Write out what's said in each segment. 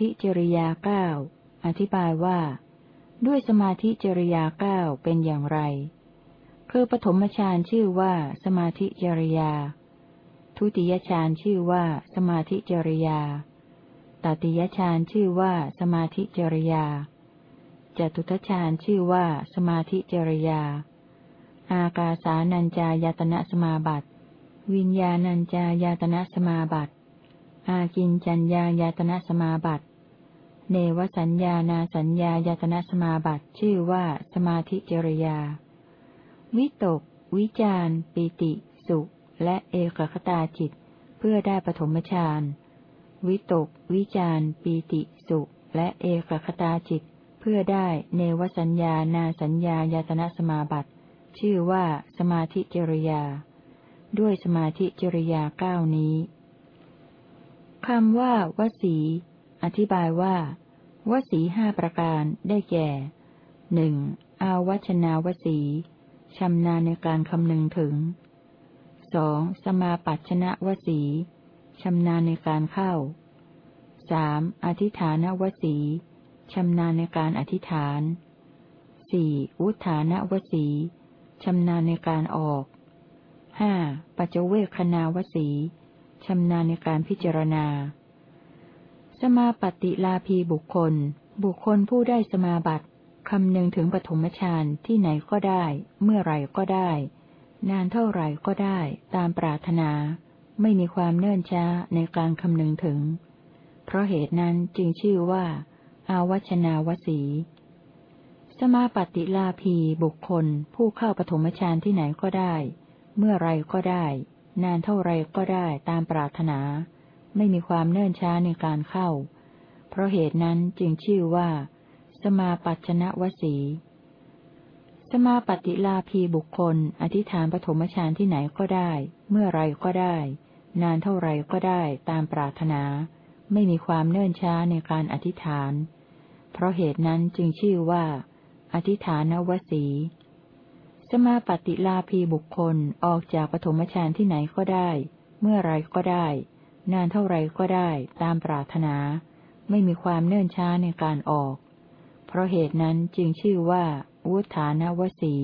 ธิจริยาเก้าอธิบายว่า ด้วยสมาธิจริยาเก้าเป็นอย่างไร คือปฐมฌานชื่อว่าสมาธิจริยา ทุติยฌานชื่อว่าสมาธิจริยาตติยฌานชื่อว่าสมาธิจริยาจตุทฌานชื่อว่าสมาธิจริยา อากาสานัญจายตนะสมาบัติ วิญญาณัญจายตนะสมาบัติ อากินจัญญายตนะสมาบัติ เนวสัญญานาสัญญายตนะสมาบัติชื่อว่าสมาธิจริยา วิตก วิจารปิติ สุข และเอกคตาจิต เพื่อได้ปฐมฌาน วิตก วิจารปีติ สุข และเอกคตาจิต เพื่อได้เนวสัญญานาสัญญายตนะสมาบัติ ชื่อว่าสมาธิจริยา ด้วยสมาธิจริยาเก้านี้ คำว่าวสี อธิบายว่าวสีห้าประการได้แก่หนึ่งอาวัชนาวสีชำนาญในการคำนึงถึงสองสมาปัชนะวสีชำนาญในการเข้าสามอธิฐานวสีชำนาญในการอธิษฐานสี่วุฒานวสีชำนาญในการออกห้าปัจเวคขณาวสี ชำนาญในการพิจารณา สมาปฏิลาภีบุคคล บุคคลผู้ได้สมาบัติคำนึงถึงปฐมฌานที่ไหนก็ได้ เมื่อไรก็ได้ นานเท่าไรก็ได้ ตามปรารถนา ไม่มีความเนื่นช้าในการคำนึงถึง เพราะเหตุนั้นจึงชื่อว่า อาวัชนาวสี สมาปฏิลาภีบุคคล ผู้เข้าปฐมฌานที่ไหนก็ได้ เมื่อไรก็ได้ นานเท่าไรก็ได้ตามปรารถนา ไม่มีความเนื่นช้าในการเข้า เพราะเหตุนั้นจึงชื่อว่า สมาปัจนะวสี สมาปฏิลาภีบุคคล อธิษฐานปฐมฌานที่ไหนก็ได้ เมื่อไรก็ได้ นานเท่าไรก็ได้ตามปรารถนา ไม่มีความเนื่นช้าในการอธิษฐาน เพราะเหตุนั้นจึงชื่อว่า อธิฐานวสี สมาปฏิลาภีบุคคลออกจากปฐมฌานที่ไหนก็ได้ เมื่อไรก็ได้ นานเท่าไรก็ได้ ตามปรารถนา ไม่มีความเนื่นช้าในการออก เพราะเหตุนั้นจึงชื่อว่า วุฒานวสี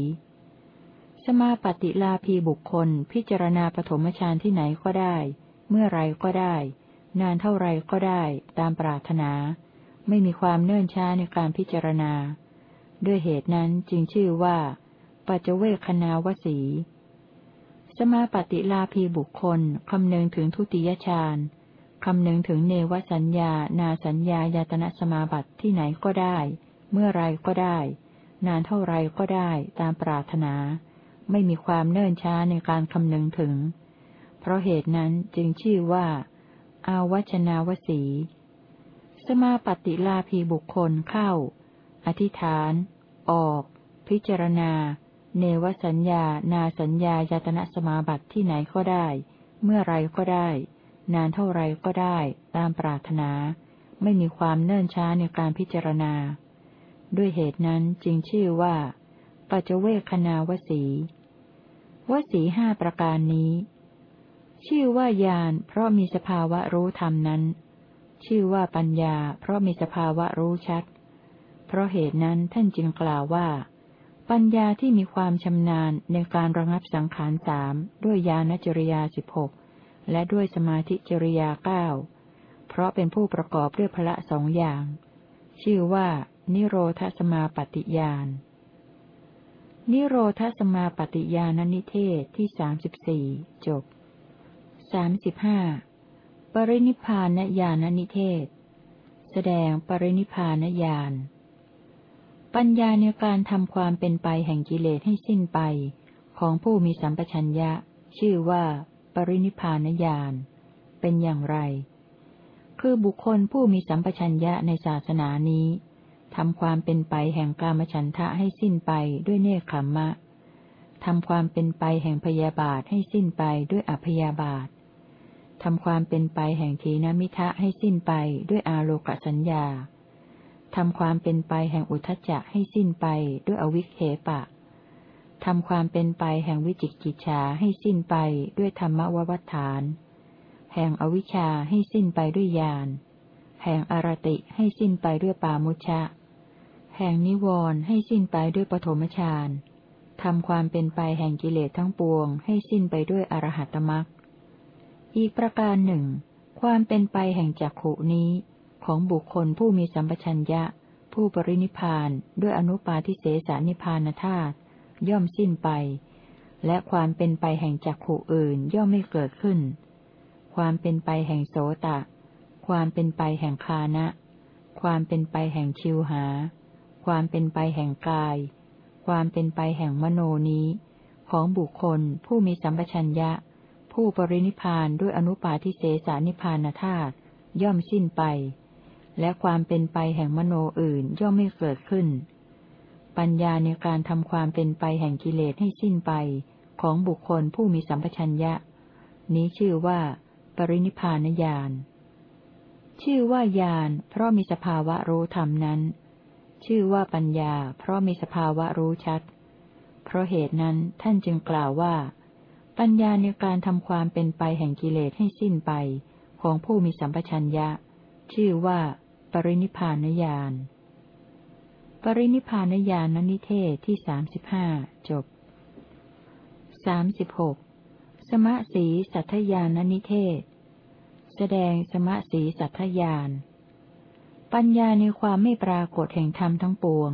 สมาปฏิลาภีบุคคล พิจารณาปฐมฌานที่ไหนก็ได้ เมื่อไรก็ได้ นานเท่าไรก็ได้ ตามปรารถนา ไม่มีความเนื่นช้าในการพิจารณา ด้วยเหตุนั้นจึงชื่อว่า ปัจเวคขณาวสี สมาปฏิลาภีบุคคลคำนึงถึงทุติยฌานคำนึงถึงเนวสัญญา นาสัญญายตนะสมาบัติที่ไหนก็ได้ เมื่อไรก็ได้ นานเท่าไรก็ได้ตามปรารถนา ไม่มีความเนิ่นช้าในการคำนึงถึง เพราะเหตุนั้นจึงชื่อว่า อาวัชนาวสี สมาปฏิลาภีบุคคลเข้า อธิษฐาน ออก พิจารณา เนวสัญญา นาสัญญายตนะสมาบัติที่ไหนก็ได้ เมื่อไรก็ได้ นานเท่าไรก็ได้ ตามปรารถนา ไม่มีความเนิ่นช้าในการพิจารณา ด้วยเหตุนั้นจึงชื่อว่า ปัจเวคณาวสี วสีห้าประการนี้ ชื่อว่าญาณเพราะมีสภาวะรู้ธรรมนั้น ชื่อว่าปัญญา เพราะมีสภาวะรู้ชัด เพราะเหตุนั้นท่านจึงกล่าวว่า ปัญญาที่มีความชำนาญในการระงับสังขารสามด้วยญาณจริยาสิบหกและด้วยสมาธิจริยาเก้าเพราะเป็นผู้ประกอบด้วยพละสองอย่าง ชื่อว่า นิโรธสมาปฏิญาณนิโรธสมาปฏิญาณนิเทศที่สามสิบสี่จบสามสิบห้าปรินิพานญาณนิเทศ แสดงปรินิพานญาณ ปัญญาในการทำความเป็นไปแห่งกิเลสให้สิ้นไป ของผู้มีสัมปชัญญะ ชื่อว่า ปรินิพานญาณเป็นอย่างไร คือบุคคลผู้มีสัมปชัญญะในศาสนานี้ทำความเป็นไปแห่งกามฉันทะให้สิ้นไปด้วยเนคขมมะทำความเป็นไปแห่งพยาบาทให้สิ้นไปด้วยอภยาบาททำความเป็นไปแห่งทีนมิทะให้สิ้นไปด้วยอาโลกสัญญา ทำความเป็นไปแห่งอุทจจะให้สิ้นไปด้วยอวิเคปะทำความเป็นไปแห่งวิจิกิจฉาให้สิ้นไปด้วยธรรมววัฏฐาน แห่งอวิชชาให้สิ้นไปด้วยญาณ แห่งอารติให้สิ้นไปด้วยปามุชะ แห่งนิวรณ์ให้สิ้นไปด้วยปฐมฌานทำความเป็นไปแห่งกิเลสทั้งปวงให้สิ้นไปด้วยอรหัตมรักอีกประการหนึ่ง ความเป็นไปแห่งจักขุนี้ ของบุคคลผู้มีสัมปชัญญะ ผู้ปรินิพานด้วยอนุปาทิเสสานิพานธาตุย่อมสิ้นไป และความเป็นไปแห่งจักขุอื่นย่อมไม่เกิดขึ้น ความเป็นไปแห่งโสตะ ความเป็นไปแห่งคานะ ความเป็นไปแห่งชิวหา ความเป็นไปแห่งกาย ความเป็นไปแห่งมโนนี้ ของบุคคลผู้มีสัมปชัญญะ ผู้ปรินิพานด้วยอนุปาทิเสสานิพานธาตุย่อมสิ้นไป และความเป็นไปแห่งมโนอื่นย่อมไม่เกิดขึ้น ปัญญาในการทำความเป็นไปแห่งกิเลสให้สิ้นไปของบุคคลผู้มีสัมปชัญญะ นี้ชื่อว่า ปรินิพานญาณ ชื่อว่าญาณเพราะมีสภาวะรู้ธรรมนั้น ชื่อว่าปัญญา เพราะมีสภาวะรู้ชัด เพราะเหตุนั้นท่านจึงกล่าวว่า ปัญญาในการทำความเป็นไปแห่งกิเลสให้สิ้นไป ของผู้มีสัมปชัญญะ ชื่อว่า รินิพานญาณ ปรินิพานญาณนิเทศที่สามสิบห้าจบสามสิบหกสมะสีสัทธญาณนิเทศ แสดงสมะสีสัทธญาณปัญญาในความไม่ปรากฏแห่งธรรมทั้งปวง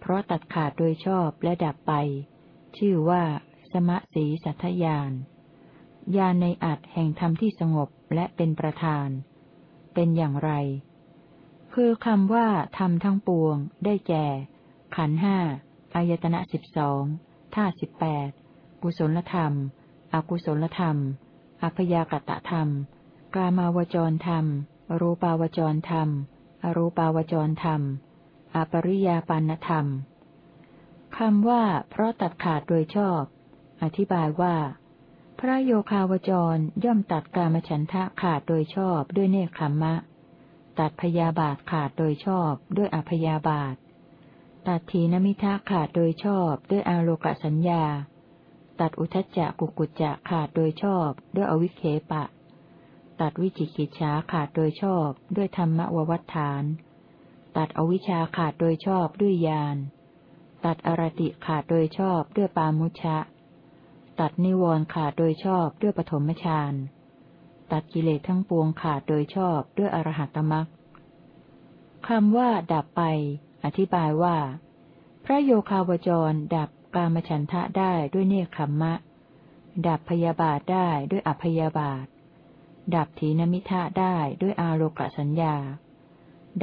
เพราะตัดขาดโดยชอบและดับไป ชื่อว่า สมะสีสัทธญาณญาณในอัดแห่งธรรมที่สงบและเป็นประธาน เป็นอย่างไร คือคำว่าธรรมทั้งปวง ได้แก่ ขันห้าอายตนะสิบสองท่าสิบแปดกุศลธรรม อกุศลธรรม อัพยากตะธรรม กามาวจรธรรม รูปาวจรธรรม อรูปาวจรธรรม อปริยาปันธรรมคำว่า เพราะตัดขาดโดยชอบ อธิบายว่า พระโยคาวจรย่อมตัดกามฉันทะขาดโดยชอบด้วยเนคขมมะ ตัดพยาบาทขาดโดยชอบด้วยอพยาบาท ตัดทีนมิทะขาดโดยชอบด้วยอาโลกสัญญา ตัดอุทจจะกุกุจจะขาดโดยชอบด้วยอวิเคปะ ตัดวิจิกิจฉาขาดโดยชอบด้วยธรรมววัฏฐาน ตัดอวิชชาขาดโดยชอบด้วยญาณ ตัดอรติขาดโดยชอบด้วยปามุชะ ตัดนิวรณ์ขาดโดยชอบด้วยปฐมฌาน ตัดกิเลสทั้งปวงขาดโดยชอบด้วยอรหัตมรักคำว่า ดับไป อธิบายว่า พระโยคาวจร ดับกามฉันทะได้ด้วยเนคขมมะ ดับพยาบาทได้ด้วยอภยาบาท ดับถีนมิทะได้ด้วยอาโลกสัญญา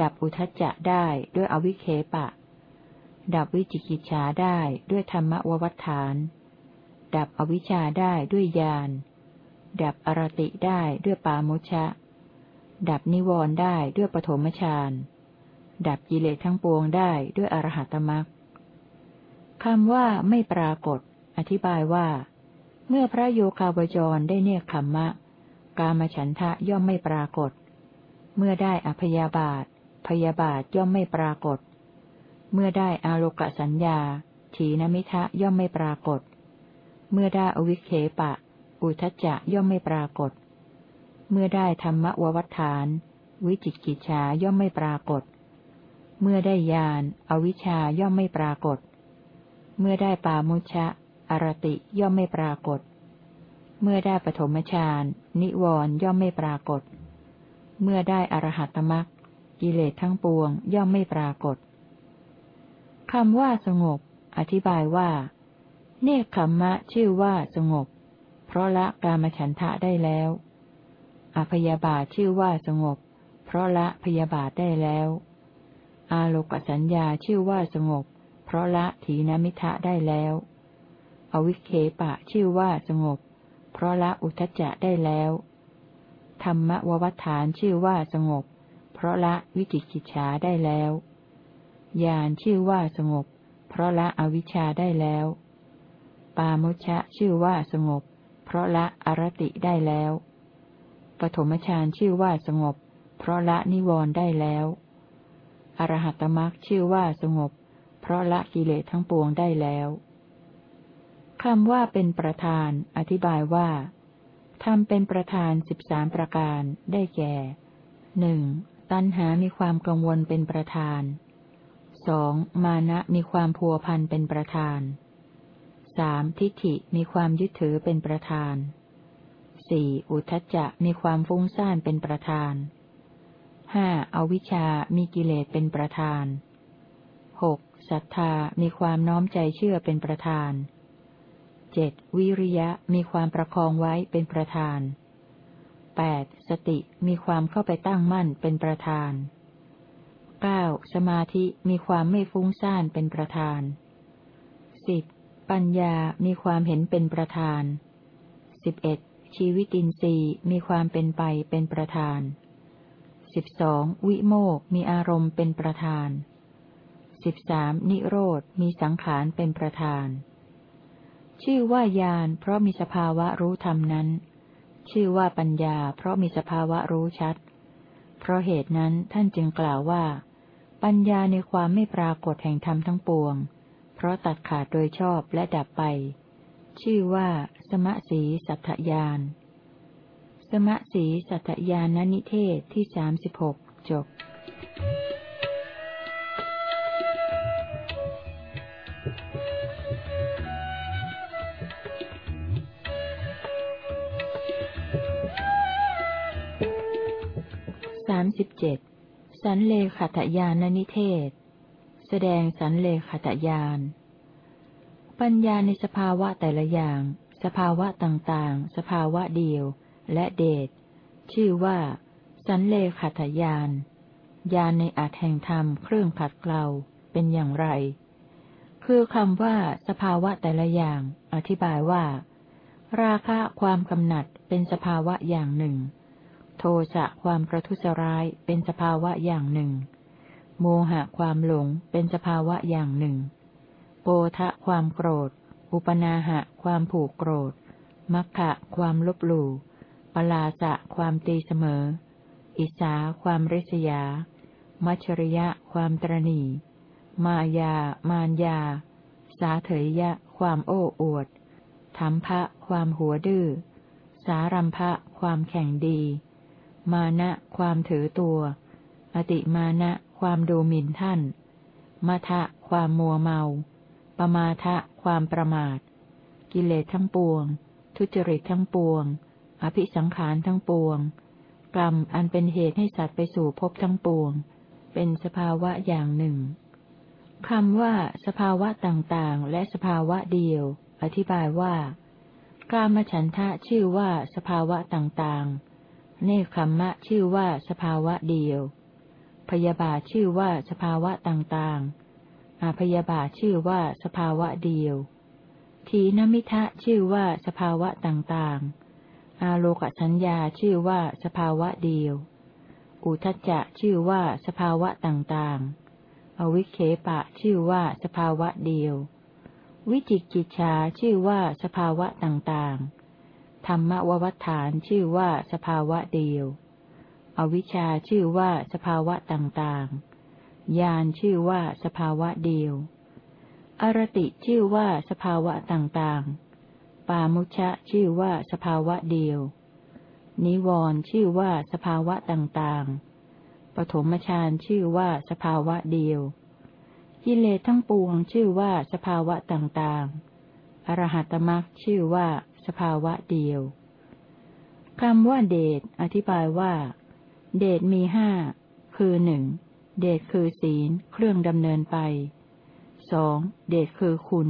ดับอุทจจะได้ด้วยอวิเคปะ ดับวิจิกิจฉาได้ด้วยธรรมววัฏฐาน ดับอวิชชาได้ด้วยญาณ ดับอรติได้ด้วยปามุชะ ดับนิวรณ์ได้ด้วยปฐมฌาน ดับกิเลสทั้งปวงได้ด้วยอรหัตมรักคำว่าไม่ปรากฏ อธิบายว่า เมื่อพระโยคาวจรได้เนคขมมะ กามฉันทะย่อมไม่ปรากฏ เมื่อได้อพยาบาท พยาบาทย่อมไม่ปรากฏ เมื่อได้อาโลกสัญญา ถีนมิทะย่อมไม่ปรากฏ เมื่อได้อวิเคปะ อุทจจะย่อมไม่ปรากฏ เมื่อได้ธรรมววัฏฐาน วิจิกิจฉาย่อมไม่ปรากฏ เมื่อได้ญาณอวิชาย่อมไม่ปรากฏ เมื่อได้ปามุชะอรติย่อมไม่ปรากฏ เมื่อได้ปฐมฌานนิวรณ์ย่อมไม่ปรากฏ เมื่อได้อรหัตมรักกิเลสทั้งปวงย่อมไม่ปรากฏคำว่าสงบ อธิบายว่า เนคขมมะชื่อว่าสงบ เพราะละกามฉันทะได้แล้วอภยาบาทชื่อว่าสงบ เพราะละพยาบาทได้แล้ว อาโลกสัญญาชื่อว่าสงบ เพราะละถีนมิทะได้แล้ว อวิเคปะชื่อว่าสงบ เพราะละอุทจจะได้แล้ว ธรรมววัฏฐานชื่อว่าสงบ เพราะละวิจิกิจฉาได้แล้วญาณชื่อว่าสงบ เพราะละอวิชชาได้แล้ว ปามุชะชื่อว่าสงบ เพราะละอรติได้แล้ว ปฐมฌานชื่อว่าสงบ เพราะละนิวรณ์ได้แล้ว อรหัตมรักชื่อว่าสงบ เพราะละกิเลสทั้งปวงได้แล้วคำว่าเป็นประธาน อธิบายว่าทำเป็นประธานสิบสามประการได้แก่หนึ่งตัณหามีความกังวลเป็นประธานสองมานะมีความพัวพันเป็นประธาน สามทิฏฐิมีความยึดถือเป็นประธานสี่อุทจจะมีความฟุ้งซ่านเป็นประธานห้าอวิชามีกิเลสเป็นประธานหกศรัทธามีความน้อมใจเชื่อเป็นประธานเจ็ดวิริยะมีความประคองไว้เป็นประธานแปดสติมีความเข้าไปตั้งมั่นเป็นประธานเก้าสมาธิมีความไม่ฟุ้งซ่านเป็นประธานสิบ ปัญญามีความเห็นเป็นประธานสิบเอ็ดชีวิตินทรีย์มีความเป็นไปเป็นประธานสิบสองวิโมกมีอารมณ์เป็นประธานสิบสามนิโรธมีสังขารเป็นประธาน ชื่อว่าญาณเพราะมีสภาวะรู้ธรรมนั้น ชื่อว่าปัญญา เพราะมีสภาวะรู้ชัด เพราะเหตุนั้นท่านจึงกล่าวว่า ปัญญาในความไม่ปรากฏแห่งธรรมทั้งปวง ราะตัดขาดโดยชอบและดับไป ชื่อว่า สมสีสัทธญาณสมสีสัตยานนิเทศที่สามสิบหกจบสามสิบเจ็ดสันเลขัตยานนิเทศ แสดงสันเลขตยาน ปัญญาในสภาวะแต่ละอย่าง สภาวะต่างๆ สภาวะเดียว และเดช ชื่อว่า สันเลขตยานยานในอาจแห่งธรรมเครื่องขัดเกลาเป็นอย่างไร คือคำว่า สภาวะแต่ละอย่าง อธิบายว่า ราคะความกำหนัดเป็นสภาวะอย่างหนึ่ง โทสะความประทุษร้ายเป็นสภาวะอย่างหนึ่ง โมหะความหลงเป็นสภาวะอย่างหนึ่ง โกทะความโกรธ อุปนาหะความผูกโกรธ มัคคะความลบหลู่ปลาสะความตีเสมอ อิสาความริษยา มัชริยะความตรณี มายา มานยา สาเถยยะ ความโอ้อวดธรรมภะความหัวดื้อ สารัมภะความแข่งดี มานะ ความถือตัว อติมานะ ความดูหมิ่นท่านมัทะความมัวเมา ปมาทะความประมาท กิเลสทั้งปวง ทุจริตทั้งปวง อภิสังขารทั้งปวง กรรมอันเป็นเหตุให้สัตว์ไปสู่ภพทั้งปวง เป็นสภาวะอย่างหนึ่งคำว่า สภาวะต่างๆ และสภาวะเดียว อธิบายว่า กามฉันทะชื่อว่าสภาวะต่างๆ เนคขมมะชื่อว่าสภาวะเดียว พยาบาทชื่อว่าสภาวะต่างๆอาพยาบาทชื่อว่าสภาวะเดียว ทีนมิทะชื่อว่าสภาวะต่างๆ อาโลกสัญญาชื่อว่าสภาวะเดียว อุทจจะชื่อว่าสภาวะต่างๆ อวิเคปะชื่อว่าสภาวะเดียว วิจิกิจชาชื่อว่าสภาวะต่างๆ ธรรมววัฏฐานชื่อว่าสภาวะเดียว อวิชชาชื่อว่าสภาวะต่างๆ ญาณชื่อว่าสภาวะเดียว อรติชื่อว่าสภาวะต่างๆ ปามุชะชื่อว่าสภาวะเดียว นิวรณ์ชื่อว่าสภาวะต่างๆ ปฐมฌานชื่อว่าสภาวะเดียว กิเลสทั้งปวงชื่อว่าสภาวะต่างๆ อรหัตมรักชื่อว่าสภาวะเดียวคำว่าเดช อธิบายว่า เดชมีห้าคือหนึ่งเดชคือศีลเครื่องดำเนินไปสองเดชคือคุณ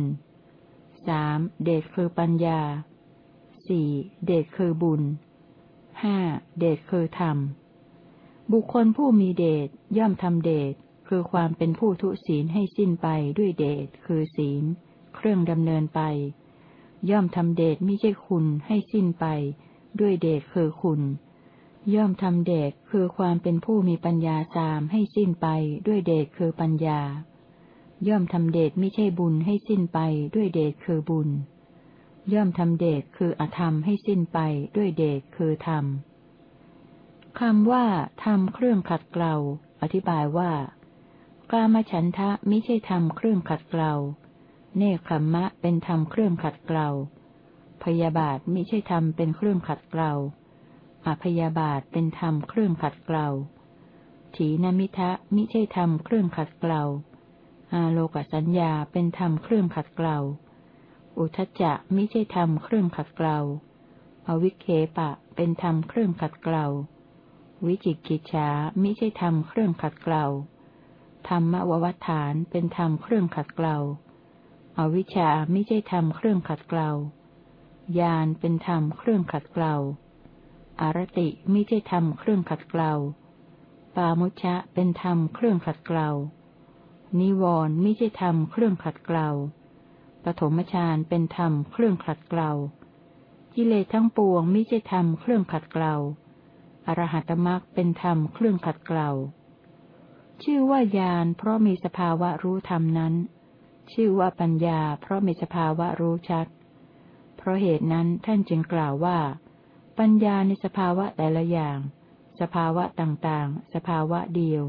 สามเดชคือปัญญาสี่เดชคือบุญห้าเดชคือธรรม บุคคลผู้มีเดชย่อมทำเดชคือความเป็นผู้ทุศีลให้สิ้นไปด้วยเดชคือศีล เครื่องดำเนินไป ย่อมทำเดชไม่ใช่คุณให้สิ้นไป ด้วยเดชคือคุณ ย่อมทำเดชคือความเป็นผู้มีปัญญาสามให้สิ้นไปด้วยเดชคือปัญญา ย่อมทำเดชไม่ใช่บุญให้สิ้นไปด้วยเดชคือบุญ ย่อมทำเดชคืออธรรมให้สิ้นไปด้วยเดชคือธรรมคำว่าทำเครื่องขัดเกลาอธิบายว่า กามฉันทะไม่ใช่ทำเครื่องขัดเกลาเนคขมมะเป็นธรรมเครื่องขัดเกลาพยาบาทไมิใช่ธรรมเป็นเครื่องขัดเกลา อพยาบาทเป็นธรรมเครื่องขัดเกลาถีนมิทะมิใช่ธรรมเครื่องขัดเกลาอาโลกสัญญาเป็นธรรมเครื่องขัดเกลาอุทจจะมิใช่ธรรมเครื่องขัดเกลาอวิเคปะเป็นธรรมเครื่องขัดเกลาวิจิกิจฉามิใช่ธรรมเครื่องขัดเกลาธรรมววัฏฐานเป็นธรรมเครื่องขัดเกลาอวิชชามิใช่ธรรมเครื่องขัดเกลา ญาณเป็นธรรมเครื่องขัดเกลา อารติไมิใช่ธรรมเครื่องขัดเกลา ปามุชะเป็นธรรมเครื่องขัดเกลา นิวรณ์มิใช่ธรรมเครื่องขัดเกลา ปฐมฌานเป็นธรรมเครื่องขัดเกลา กิเลสทั้งปวงไมิใช่ธรรมเครื่องขัดเกลา อรหัตมรักเป็นธรรมเครื่องขัดเกลา ชื่อว่าญาณเพราะมีสภาวะรู้ธรรมนั้น ชื่อว่าปัญญาเพราะมีสภาวะรู้ชัด เพราะเหตุนั้นท่านจึงกล่าวว่า ปัญญาในสภาวะแต่ละอย่าง สภาวะต่างๆ สภาวะเดียว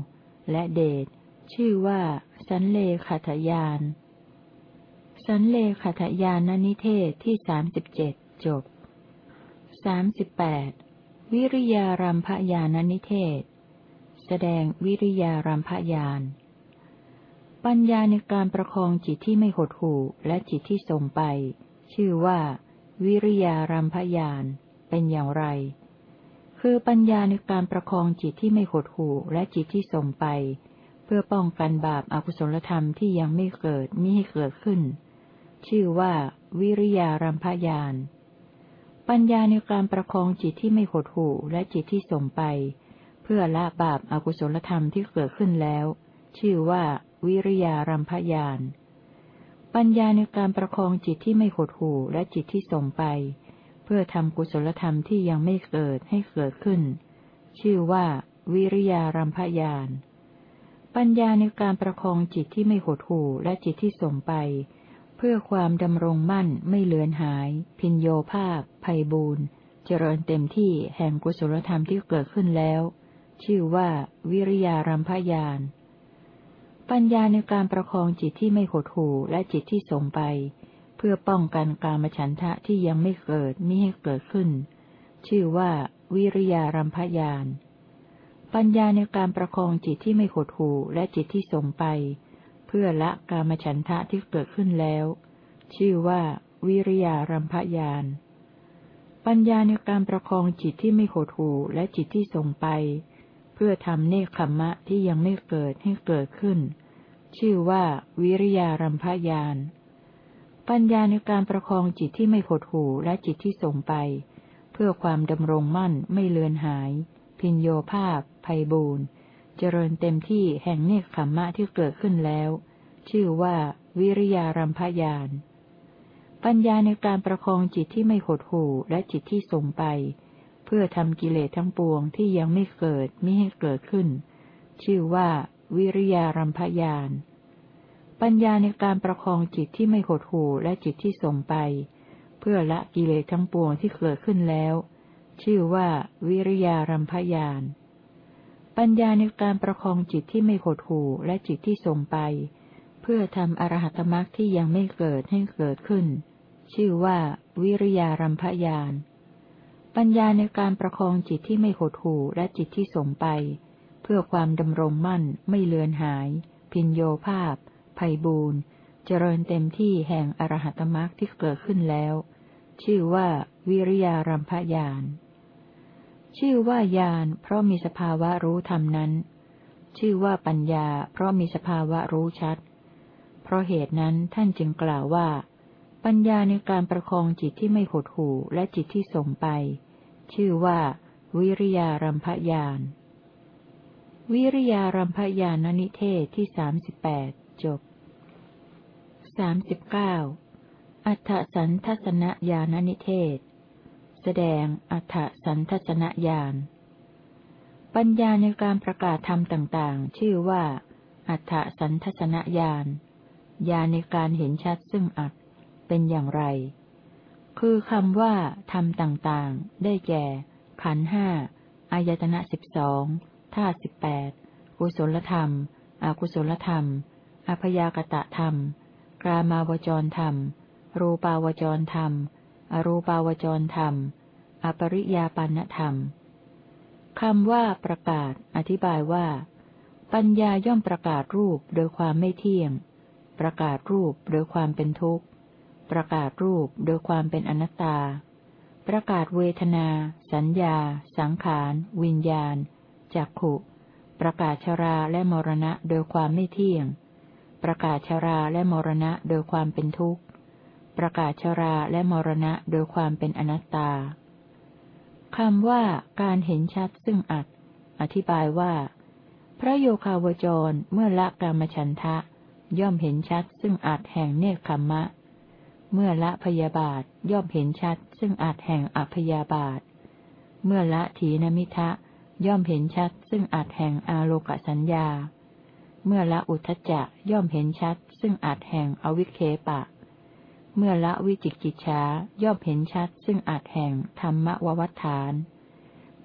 และเดช ชื่อว่า สันเลขัตยาน สันเลขัตยานนิเทศที่สามสิบเจ็ดจบสามสิบแปดวิริยารัมพยานนิเทศ แสดงวิริยารัมพยาน ปัญญาในการประคองจิตที่ไม่หดหู่และจิตที่ส่งไป ชื่อว่า วิริยารัมพยาน เป็นอย่างไร คือปัญญาในการประคองจิตที่ไม่หดหู่และจิตที่ส่งไป เพื่อป้องกันบาปอากุศลธรรมที่ยังไม่เกิดมิให้เกิดขึ้น ชื่อว่า วิริยารัมพยาน ปัญญาในการประคองจิตที่ไม่หดหู่และจิตที่ส่งไป เพื่อละบาปอากุศลธรรมที่เกิดขึ้นแล้ว ชื่อว่า วิริยารัมพยานปัญญาในการประคองจิตที่ไม่หดหู่และจิตที่ส่งไป เพื่อทำกุศลธรรมที่ยังไม่เกิดให้เกิดขึ้น ชื่อว่า วิริยารัมพยาน ปัญญาในการประคองจิตที่ไม่หดหู่และจิตที่ส่งไป เพื่อความดำรงมั่นไม่เลือนหาย พินโยภาพภัยบูนเจริญเต็มที่แห่งกุศลธรรมที่เกิดขึ้นแล้ว ชื่อว่า วิริยารัมพยาน ปัญญาในการประคองจิตที่ไม่หดหู่และจิตที่ส่งไปเพื่อป้องกันกามฉันทะที่ยังไม่เกิดมิให้เกิดขึ้น ชื่อว่า วิริยารัมพยาน ปัญญาในการประคองจิตที่ไม่หดหู่และจิตที่ส่งไป เพื่อละกามฉันทะที่เกิดขึ้นแล้ว ชื่อว่า วิริยารัมพยานปัญญาในการประคองจิตที่ไม่หดหูและจิตที่ส่งไป เพื่อทำเนคขมมะที่ยังไม่เกิดให้เกิดขึ้น ชื่อว่า วิริยารัมพยาน ปัญญาในการประคองจิตที่ไม่หดหูและจิตที่ส่งไป เพื่อความดำรงมั่นไม่เลือนหาย พินโยภาพภัยบูนเจริญเต็มที่แห่งเนคขมมะที่เกิดขึ้นแล้ว ชื่อว่าวิริยารัมพยาน ปัญญาในการประคองจิตที่ไม่หดหู่และจิตที่ส่งไป เพื่อทำกิเลสทั้งปวงที่ยังไม่เกิดไม่ให้เกิดขึ้น ชื่อว่าวิริยารัมพยาน ปัญญาในการประคองจิตที่ไม่หดหู่และจิตที่ส่งไป เพื่อละกิเลสทั้งปวงที่เกิดขึ้นแล้ว ชื่อว่าวิริยารัมพยาน ปัญญาในการประคองจิตที่ไม่หดหู่และจิตที่ส่งไป เพื่อทำอรหัตมรักที่ยังไม่เกิดให้เกิดขึ้น ชื่อว่าวิริยารัมพยาน ปัญญาในการประคองจิตที่ไม่หดหู่และจิตที่ส่งไป เพื่อความดำรงมั่นไม่เลือนหาย พินโยภาพ ภัยบูนเจริญเต็มที่แห่งอรหัตมรักที่เกิดขึ้นแล้ว ชื่อว่าวิริยารัมพยาน ชื่อว่าญาณเพราะมีสภาวะรู้ธรรมนั้น ชื่อว่าปัญญา เพราะมีสภาวะรู้ชัด เพราะเหตุนั้นท่านจึงกล่าวว่า ปัญญาในการประคองจิตที่ไม่หดหู่และจิตที่ส่งไป ชื่อว่า วิริยารัมพยาน วิริยารัมพยานนิเทศที่สามสิบแปด จบสามสิบเก้าอัฏฐสันทัศนญาณนิเทศ แสดงอัฏฐสันทัศนญาณ ปัญญาในการประกาศธรรมต่างๆ ชื่อว่า อัฏฐสันทัศนญาณ ญาณในการเห็นชัดซึ่งอัตเป็นอย่างไร คือคำว่าธรรมต่างๆ ได้แก่ ขันห้าอายตนะสิบสองธาสิบแปดกุศลธรรม อกุศลธรรม อพยากตะธรรมกรามาวจรธรรม รูปาวจรธรรม อรูปาวจรธรรม อปริยาปันธรรมคำว่าประกาศ อธิบายว่า ปัญญาย่อมประกาศรูปโดยความไม่เที่ยง ประกาศรูปโดยความเป็นทุกข์ ประกาศรูปโดยความเป็นอนัตตา ประกาศเวทนา สัญญา สังขาร วิญญาณจักขุ ประกาศชราและมรณะโดยความไม่เที่ยง ประกาศชราและมรณะโดยความเป็นทุกข์ ประกาศชราและมรณะโดยความเป็นอนัตตาคำว่าการเห็นชัดซึ่งอัดอธิบายว่า พระโยคาวจรเมื่อละกามฉันทะ ย่อมเห็นชัดซึ่งอัดแห่งเนคขมมะ เมื่อละพยาบาทย่อมเห็นชัดซึ่งอัดแห่งอพยาบาท เมื่อละถีนมิทะย่อมเห็นชัดซึ่งอัดแห่งอาโลกสัญญา เมื่อละอุทจจะย่อมเห็นชัด ซึ่งอัดแห่งอวิเคปะ เมื่อละวิจิกิจฉาย่อมเห็นชัด ซึ่งอาจแห่งธรรมววัฏฐาน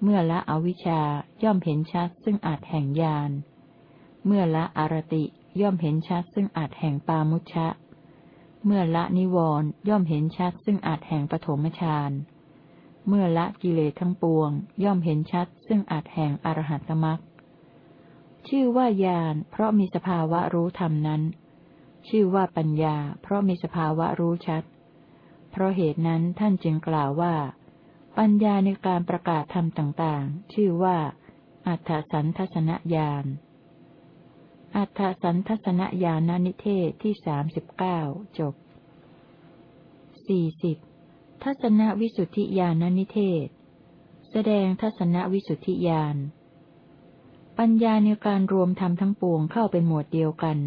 เมื่อละอวิชาย่อมเห็นชัด ซึ่งอาจแห่งญาณเมื่อละอารติย่อมเห็นชัด ซึ่งอาจแห่งปามุชะ เมื่อละนิวรณ์ย่อมเห็นชัด ซึ่งอาจแห่งปฐมฌานเมื่อละกิเลสทั้งปวง ย่อมเห็นชัด ซึ่งอาจแห่งอรหัตมรัก ชื่อว่าญาณเพราะมีสภาวะรู้ธรรมนั้น ชื่อว่าปัญญา เพราะมีสภาวะรู้ชัด เพราะเหตุนั้นท่านจึงกล่าวว่า ปัญญาในการประกาศธรรมต่างๆ ชื่อว่า อัฏฐสันทัศนญาณอัฏฐสันทัศนญาณนิเทศที่สามสิบเก้าจบสี่สิบทัศนวิสุทธิญาณนิเทศ แสดงทัศนวิสุทธิญาณ ปัญญาในการรวมธรรมทั้งปวงเข้าเป็นหมวดเดียวกัน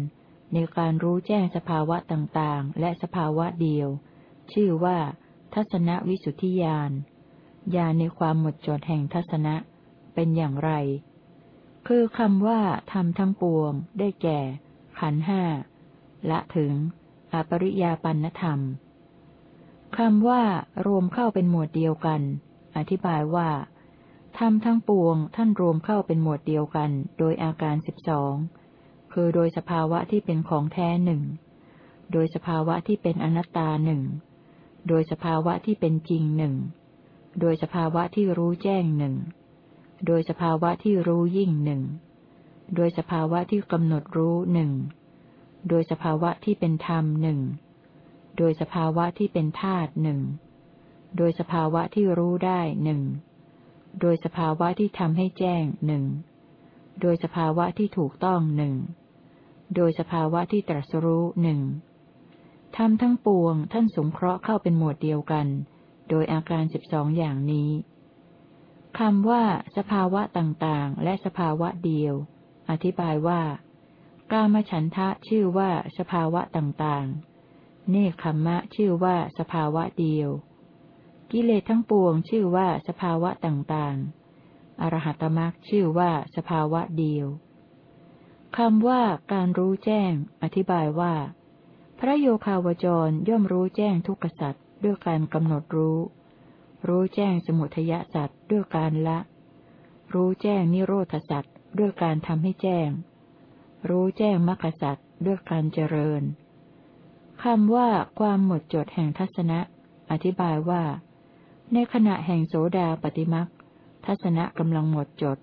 ในการรู้แจ้งสภาวะต่างๆ และสภาวะเดียว ชื่อว่า ทัศนวิสุทธิญาณญาณในความหมดจดแห่งทัศนะ เป็นอย่างไร คือคำว่าทำทั้งปวง ได้แก่ ขันห้าละถึง อปริยาปันธรรมคำว่ารวมเข้าเป็นหมวดเดียวกัน อธิบายว่า ทำทั้งปวงท่านรวมเข้าเป็นหมวดเดียวกัน โดยอาการสิบสอง คือโดยสภาวะที่เป็นของแท้หนึ่ง โดยสภาวะที่เป็นอนัตตาหนึ่ง โดยสภาวะที่เป็นจริงหนึ่ง โดยสภาวะที่รู้แจ้งหนึ่ง โดยสภาวะที่รู้ยิ่งหนึ่ง โดยสภาวะที่กำหนดรู้หนึ่ง โดยสภาวะที่เป็นธรรมหนึ่ง โดยสภาวะที่เป็นธาตุหนึ่ง โดยสภาวะที่รู้ได้หนึ่ง โดยสภาวะที่ทำให้แจ้งหนึ่ง โดยสภาวะที่ถูกต้องหนึ่ง โดยสภาวะที่ตรัสรู้หนึ่งทำทั้งปวงท่านสงเคราะห์เข้าเป็นหมวดเดียวกัน โดยอาการสิบสองอย่างนี้คำว่า สภาวะต่างๆ และสภาวะเดียว อธิบายว่า กามฉันทะชื่อว่าสภาวะต่างๆ เนคขมมะชื่อว่าสภาวะเดียว กิเลสทั้งปวงชื่อว่าสภาวะต่างๆ อรหัตมรักชื่อว่าสภาวะเดียวคำว่าการรู้แจ้ง อธิบายว่า พระโยคาวจรย่อมรู้แจ้งทุกขสัตว์ด้วยการกำหนดรู้ รู้แจ้งสมุทยสัตว์ด้วยการละ รู้แจ้งนิโรธสัตว์ด้วยการทำให้แจ้ง รู้แจ้งมรรคสัตว์ด้วยการเจริญคำว่าความหมดจดแห่งทัศนะ อธิบายว่า ในขณะแห่งโสดาปฏิมักทัศนะกำลังหมดจด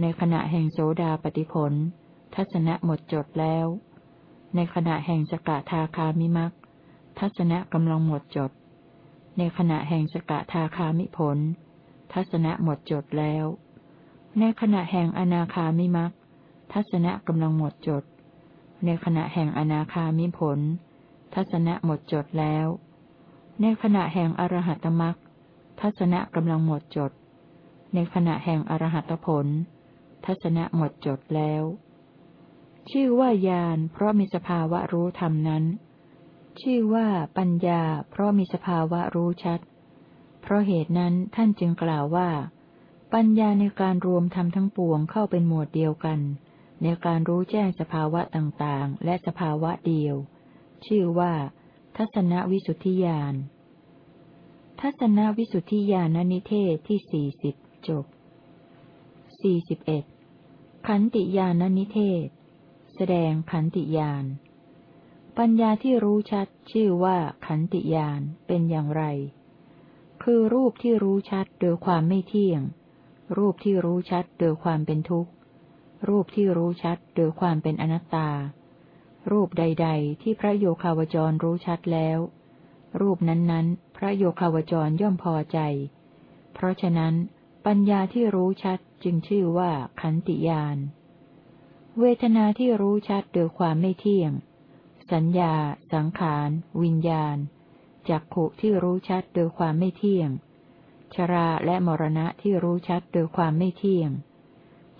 ในขณะแห่งโสดาปฏิผล ทัศนะหมดจดแล้ว ในขณะแห่งสกทาคามิมักทัศนะกำลังหมดจด ในขณะแห่งสกทาคามิผล ทัศนะหมดจดแล้ว ในขณะแห่งอนาคามิมักทัศนะกำลังหมดจด ในขณะแห่งอนาคามิผล ทัศนะหมดจดแล้ว ในขณะแห่งอรหัตมัก ทัศนะกำลังหมดจด ในขณะแห่งอรหัตผล ทัศนะหมดจดแล้ว ชื่อว่าญาณเพราะมีสภาวะรู้ธรรมนั้น ชื่อว่าปัญญา เพราะมีสภาวะรู้ชัด เพราะเหตุนั้นท่านจึงกล่าวว่า ปัญญาในการรวมธรรมทั้งปวงเข้าเป็นหมวดเดียวกัน ในการรู้แจ้งสภาวะต่างๆ และสภาวะเดียว ชื่อว่า ทัศนวิสุทธิญาณ ทัศนวิสุทธิญาณนิเทศที่สี่สิบจบสี่สิบเอ็ดขันติญาณนิเทศ แสดงขันติยานปัญญาที่รู้ชัดชื่อว่าขันติยานเป็นอย่างไร คือรูปที่รู้ชัดโดยความไม่เที่ยง รูปที่รู้ชัดโดยความเป็นทุกข์ รูปที่รู้ชัดโดยความเป็นอนัตตา รูปใด ๆ ที่พระโยคาวจรรู้ชัดแล้ว รูปนั้นๆ ระโยคาวจรย่อมพอใจ เพราะฉะนั้น ปัญญาที่รู้ชัดจึงชื่อว่าขันติยาน เวทนาที่รู้ชัดโดยความไม่เที่ยง สัญญา สังขาร วิญญาณ จักขุที่รู้ชัดโดยความไม่เที่ยง ชราและมรณะที่รู้ชัดโดยความไม่เที่ยง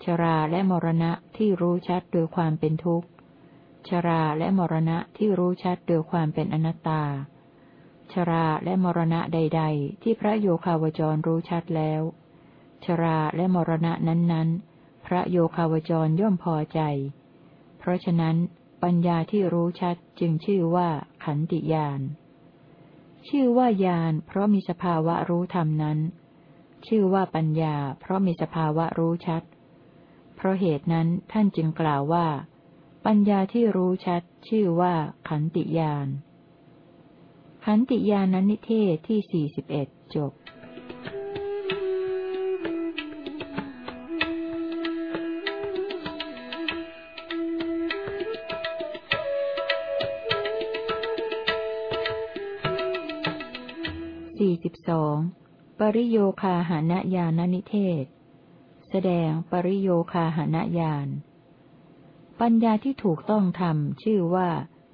ชราและมรณะที่รู้ชัดโดยความเป็นทุกข์ ชราและมรณะที่รู้ชัดโดยความเป็นอนัตตา ชราและมรณะใด ๆ ที่พระโยคาวจรรู้ชัดแล้ว ชราและมรณะนั้นๆ พระโยคาวจรย่อมพอใจ เพราะฉะนั้น ปัญญาที่รู้ชัดจึงชื่อว่าขันติยาน ชื่อว่าญาณเพราะมีสภาวะรู้ธรรมนั้น ชื่อว่าปัญญา เพราะมีสภาวะรู้ชัด เพราะเหตุนั้นท่านจึงกล่าวว่า ปัญญาที่รู้ชัด ชื่อว่าขันติญาณ ขันติญาณนิเทศที่สี่สิบเอ็ดจบสี่สิบสองปริโยคาหานญาณนิเทศ แสดงปริโยคาหานญาณ ปัญญาที่ถูกต้องทำชื่อว่า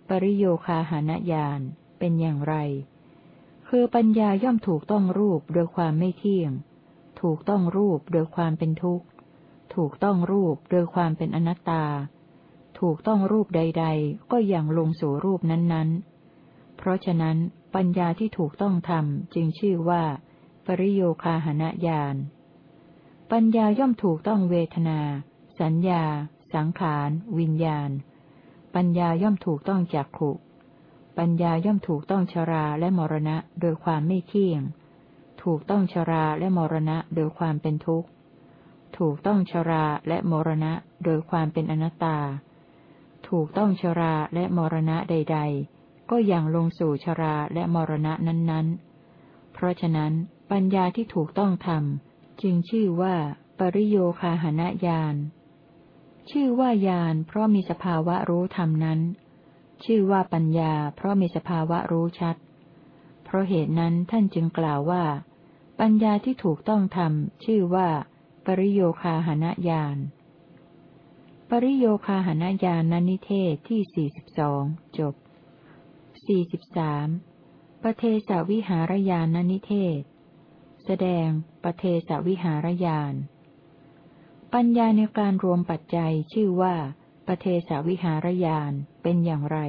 ปริโยคาหานญาณ เป็นอย่างไร คือปัญญาย่อมถูกต้องรูปโดยความไม่เที่ยง ถูกต้องรูปโดยความเป็นทุกข์ ถูกต้องรูปโดยความเป็นอนัตตา ถูกต้องรูปใด ๆ ก็อย่างลงสู่รูปนั้นๆ เพราะฉะนั้นปัญญาที่ถูกต้องทำจึงชื่อว่า ปริโยคาหณญาณ ปัญญาย่อมถูกต้องเวทนา สัญญา สังขาร วิญญาณ ปัญญาย่อมถูกต้องจักขุ ปัญญาย่อมถูกต้องชราและมรณะโดยความไม่เที่ยง ถูกต้องชราและมรณะโดยความเป็นทุกข์ ถูกต้องชราและมรณะโดยความเป็นอนัตตา ถูกต้องชราและมรณะใด ๆ ก็ยังลงสู่ชราและมรณะนั้นๆ เพราะฉะนั้นปัญญาที่ถูกต้องทำจึงชื่อว่า ปริโยคาหณญาณ ชื่อว่าญาณเพราะมีสภาวะรู้ธรรมนั้น ชื่อว่าปัญญา เพราะมีสภาวะรู้ชัด เพราะเหตุนั้นท่านจึงกล่าวว่า ปัญญาที่ถูกต้องทำชื่อว่า ปริโยคาหณญาณ ปริโยคาหณญาณนนิเทศที่สี่สิบสองจบสี่สิบสามปเทสวิหารยานนิเทศ แสดงปเทสวิหารยานปัญญาในการรวมปัจจัยชื่อว่า ปเทสวิหารยานเป็นอย่างไร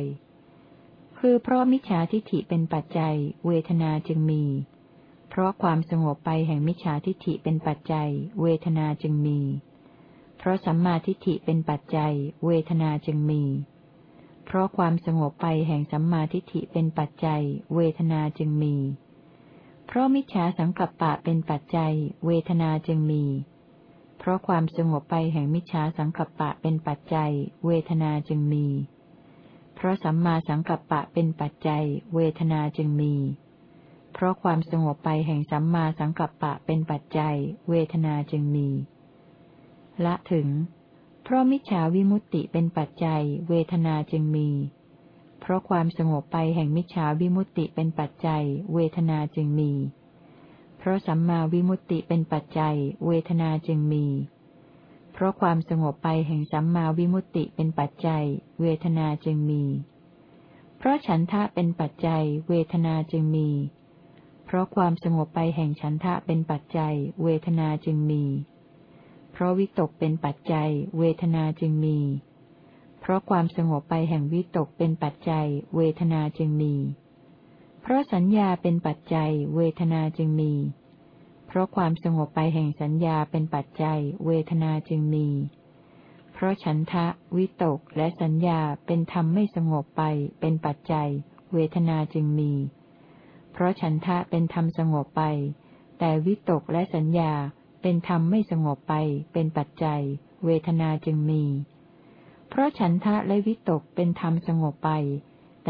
คือเพราะมิจฉาทิฏฐิเป็นปัจจัย เวทนาจึงมี เพราะความสงบไปแห่งมิจฉาทิฏฐิเป็นปัจจัย เวทนาจึงมี เพราะสัมมาทิฏฐิเป็นปัจจัย เวทนาจึงมี เพราะความสงบไปแห่งสัมมาทิฏฐิเป็นปัจจัย เวทนาจึงมี เพราะมิจฉาสังกัปปะเป็นปัจจัย เวทนาจึงมีเพราะความสงบไปแห่งมิจฉาสังกัปปะเป็นปัจจัย เวทนาจึงมี เพราะสัมมาสังกัปปะเป็นปัจจัย เวทนาจึงมี เพราะความสงบไปแห่งสัมมาสังกัปปะเป็นปัจจัย เวทนาจึงมี ละถึง เพราะมิจฉาวิมุตติเป็นปัจจัย เวทนาจึงมี เพราะความสงบไปแห่งมิจฉาวิมุตติเป็นปัจจัย เวทนาจึงมี เพราะสัมมาวิมุตติเป็นปัจจัย เวทนาจึงมี เพราะความสงบไปแห่งสัมมาวิมุตติเป็นปัจจัย เวทนาจึงมี เพราะฉันทะเป็นปัจจัย เวทนาจึงมี เพราะความสงบไปแห่งฉันทะเป็นปัจจัย เวทนาจึงมี เพราะวิตกเป็นปัจจัย เวทนาจึงมี เพราะความสงบไปแห่งวิตกเป็นปัจจัย เวทนาจึงมี เพ ราะสัญญาเป็นปัจจัย เวทนาจึงมี เพราะความสงบไปแห่งสัญญาเป็นปัจจัย เวทนาจึงมี เพราะฉันทะ วิตกและสัญญาเป็นธรรมไม่สงบไปเป็นปัจจัย เวทนาจึงมี เพราะฉันทะเป็นธรรมสงบไป แต่วิตกและสัญญาเป็นธรรมไม่สงบไปเป็นปัจจัย เวทนาจึงมี เพราะฉันทะและวิตกเป็นธรรมสงบไป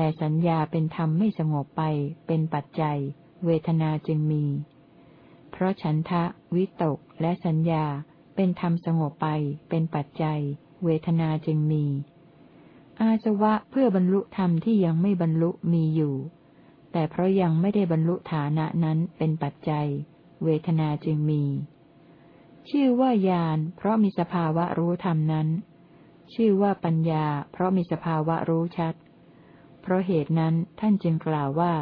แต่สัญญาเป็นธรรมไม่สงบไป เป็นปัจจัย เวทนาจึงมี เพราะฉันทะ วิตก และสัญญาเป็นธรรมสงบไป เป็นปัจจัย เวทนาจึงมี อาสวะเพื่อบรรลุธรรมที่ยังไม่บรรลุมีอยู่ แต่เพราะยังไม่ได้บรรลุฐานะนั้นเป็นปัจจัย เวทนาจึงมี ชื่อว่าญาณเพราะมีสภาวะรู้ธรรมนั้น ชื่อว่าปัญญา เพราะมีสภาวะรู้ชัด ราะเหตุนั้นท่านจึงกล่าวว่า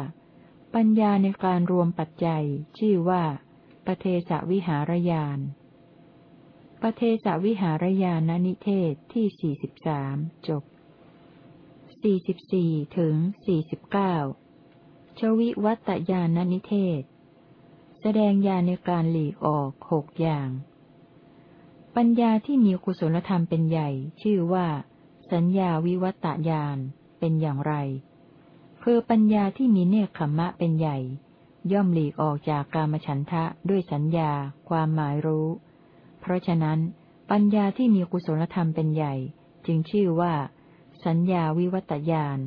ปัญญาในการรวมปัจจัย ชื่อว่าปเทสวิหารญาณปเทสวิหารญาณนิเทศที่สี่สิบสามจบสี่สิบสี่ถึงสี่สิบเก้าชวิวัตยานนิเทศ แสดงญาในการหลีกออกหกอย่าง ปัญญาที่มีกุศลธรรมเป็นใหญ่ ชื่อว่า สัญญาวิวัตญาณ เป็นอย่างไร คือปัญญาที่มีเนคขมมะเป็นใหญ่ ย่อมหลีกออกจากกามฉันทะด้วยสัญญา ความหมายรู้ เพราะฉะนั้น ปัญญาที่มีกุศลธรรมเป็นใหญ่ จึงชื่อว่า สัญญาวิวัตญาณ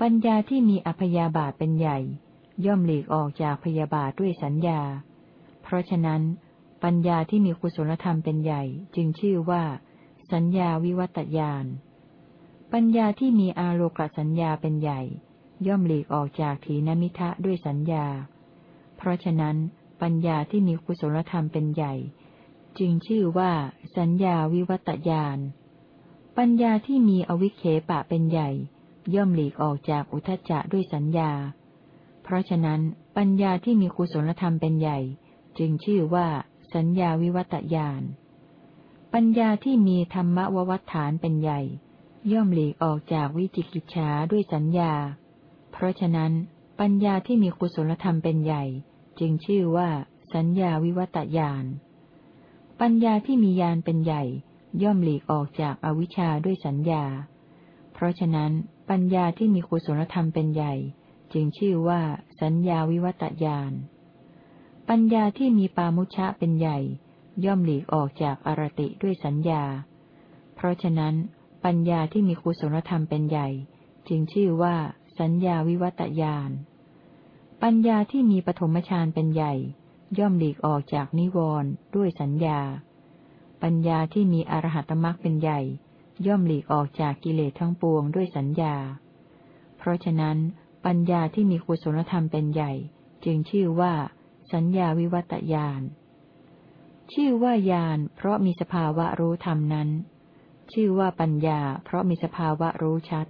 ปัญญาที่มีอภยาบาทเป็นใหญ่ ย่อมหลีกออกจากพยาบาทด้วยสัญญา เพราะฉะนั้น ปัญญาที่มีกุศลธรรมเป็นใหญ่ จึงชื่อว่า สัญญาวิวัตญาณ ปัญญาที่มีอาโลกสัญญาเป็นใหญ่ ย่อมหลีกออกจากถีนมิทะด้วยสัญญา เพราะฉะนั้น ปัญญาที่มีกุศลธรรมเป็นใหญ่ จึงชื่อว่า สัญญาวิวัตญาณปัญญาที่มีอวิเคปะเป็นใหญ่ ย่อมหลีกออกจากอุทจจะด้วยสัญญา เพราะฉะนั้น ปัญญาที่มีกุศลธรรมเป็นใหญ่ จึงชื่อว่า สัญญาวิวัตญาณปัญญาที่มีธรรมววัฏฐานเป็นใหญ่ ย่อมหลีกออกจากวิจิกิจฉาด้วยสัญญา เพราะฉะนั้น ปัญญาที่มีกุศลธรรมเป็นใหญ่ จึงชื่อว่า สัญญาวิวัตญาณปัญญาที่มีญาณเป็นใหญ่ ย่อมหลีกออกจากอวิชชาด้วยสัญญา เพราะฉะนั้น ปัญญาที่มีกุศลธรรมเป็นใหญ่ จึงชื่อว่า สัญญาวิวัตญาณปัญญาที่มีปามุชะเป็นใหญ่ ย่อมหลีกออกจากอรติด้วยสัญญา เพราะฉะนั้น ปัญญาที่มีกุศลธรรมเป็นใหญ่ จึงชื่อว่า สัญญาวิวัตญาณปัญญาที่มีปฐมฌานเป็นใหญ่ ย่อมหลีกออกจากนิวรณ์ด้วยสัญญา ปัญญาที่มีอรหัตมรรคเป็นใหญ่ ย่อมหลีกออกจากกิเลสทั้งปวงด้วยสัญญา เพราะฉะนั้น ปัญญาที่มีกุศลธรรมเป็นใหญ่ จึงชื่อว่า สัญญาวิวัตญาณชื่อว่าญาณเพราะมีสภาวะรู้ธรรมนั้น ชื่อว่าปัญญา เพราะมีสภาวะรู้ชัด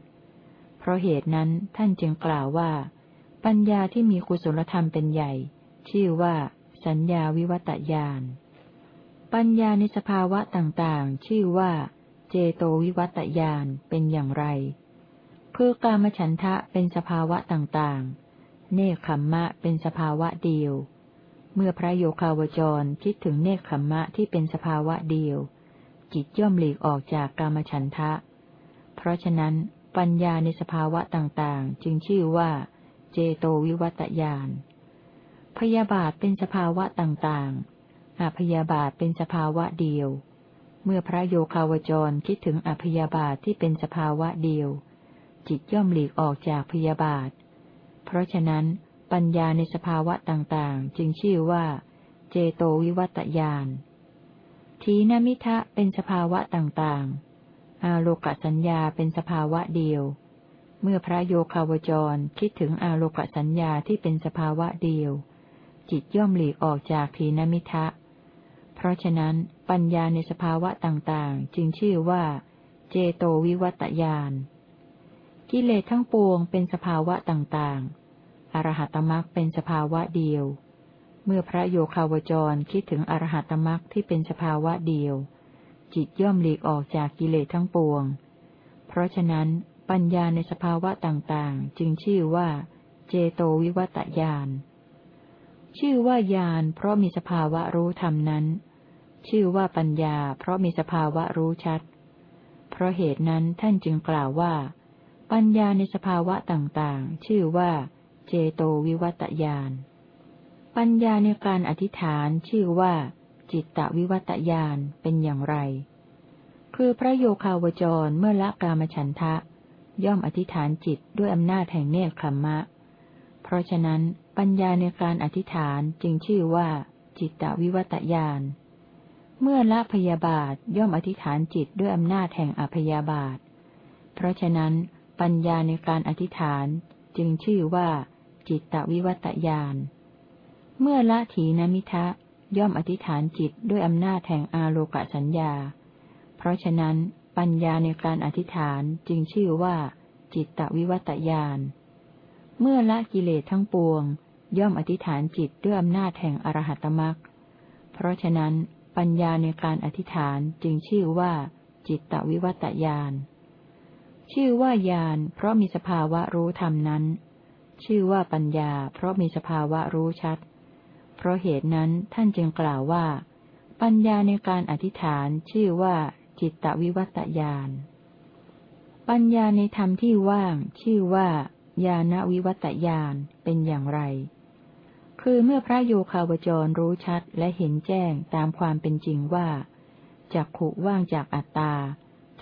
เพราะเหตุนั้นท่านจึงกล่าวว่า ปัญญาที่มีกุศลธรรมเป็นใหญ่ ชื่อว่า สัญญาวิวัตญาณ ปัญญาในสภาวะต่างๆ ชื่อว่า เจโตวิวัตยานเป็นอย่างไร คือกามฉันทะเป็นสภาวะต่างๆ เนคขมมะเป็นสภาวะเดียว เมื่อพระโยคาวจรคิดถึงเนคขมมะที่เป็นสภาวะเดียว จิตย่อมหลีกออกจากกามฉันทะ เพราะฉะนั้น ปัญญาในสภาวะต่างๆ จึงชื่อว่า เจโตวิวัตยาน พยาบาทเป็นสภาวะต่างๆอาพยาบาทเป็นสภาวะเดียว เมื่อพระโยคาวจรคิดถึงอภยาบาทที่เป็นสภาวะเดียว จิตย่อมหลีกออกจากพยาบาท เพราะฉะนั้น ปัญญาในสภาวะต่างๆ จึงชื่อว่า เจโตวิวัตยาน ทีนมิทะเป็นสภาวะต่างๆ อาโลกสัญญาเป็นสภาวะเดียว เมื่อพระโยคาวจรคิดถึงอาโลกสัญญาที่เป็นสภาวะเดียว จิตย่อมหลีกออกจากทีนมิทะ เพราะฉะนั้นปัญญาในสภาวะต่างๆ จึงชื่อว่า เจโตวิวัตยาน กิเลสทั้งปวงเป็นสภาวะต่างๆ อรหัตมรักเป็นสภาวะเดียว เมื่อพระโยคาวจรคิดถึงอรหัตมรักที่เป็นสภาวะเดียว จิตย่อมหลีกออกจากกิเลสทั้งปวง เพราะฉะนั้นปัญญาในสภาวะต่างๆ จึงชื่อว่า เจโตวิวัตยานชื่อว่าญาณเพราะมีสภาวะรู้ธรรมนั้น ชื่อว่าปัญญา เพราะมีสภาวะรู้ชัด เพราะเหตุนั้นท่านจึงกล่าวว่า ปัญญาในสภาวะต่างๆ ชื่อว่า เจโตวิวัตญาณ ปัญญาในการอธิษฐานชื่อว่า จิตตวิวัตญาณเป็นอย่างไร คือพระโยคาวจรเมื่อละกามฉันทะ ย่อมอธิษฐานจิตด้วยอำนาจแห่งเนคขมมะ เพราะฉะนั้นปัญญาในการอธิษฐานจึงชื่อว่า จิตตวิวัตญาณเมื่อละพยาบาทย่อมอธิษฐานจิตด้วยอำนาจแห่งอภยาบาท เพราะฉะนั้น ปัญญาในการอธิษฐานจึงชื่อว่า จิตตวิวัตญาณ เมื่อละถีนมิทะ ย่อมอธิษฐานจิตด้วยอำนาจแห่งอาโลกสัญญา เพราะฉะนั้นปัญญาในการอธิษฐานจึงชื่อว่า จิตตวิวัตญาณเมื่อละกิเลสทั้งปวง ย่อมอธิษฐานจิตด้วยอำนาจแห่งอรหัตมรักเพราะฉะนั้นปัญญาในการอธิษฐานจึงชื่อว่า จิตตวิวัตญาณชื่อว่าญาณเพราะมีสภาวะรู้ธรรมนั้น ชื่อว่าปัญญา เพราะมีสภาวะรู้ชัด เพราะเหตุนั้นท่านจึงกล่าวว่า ปัญญาในการอธิษฐานชื่อว่า จิตตวิวัตญาณปัญญาในธรรมที่ว่าง ชื่อว่าญาณวิวัตญาณเป็นอย่างไร คือเมื่อพระโยคาวจรรู้ชัดและเห็นแจ้งตามความเป็นจริงว่าจากขุว่างจากอัตตา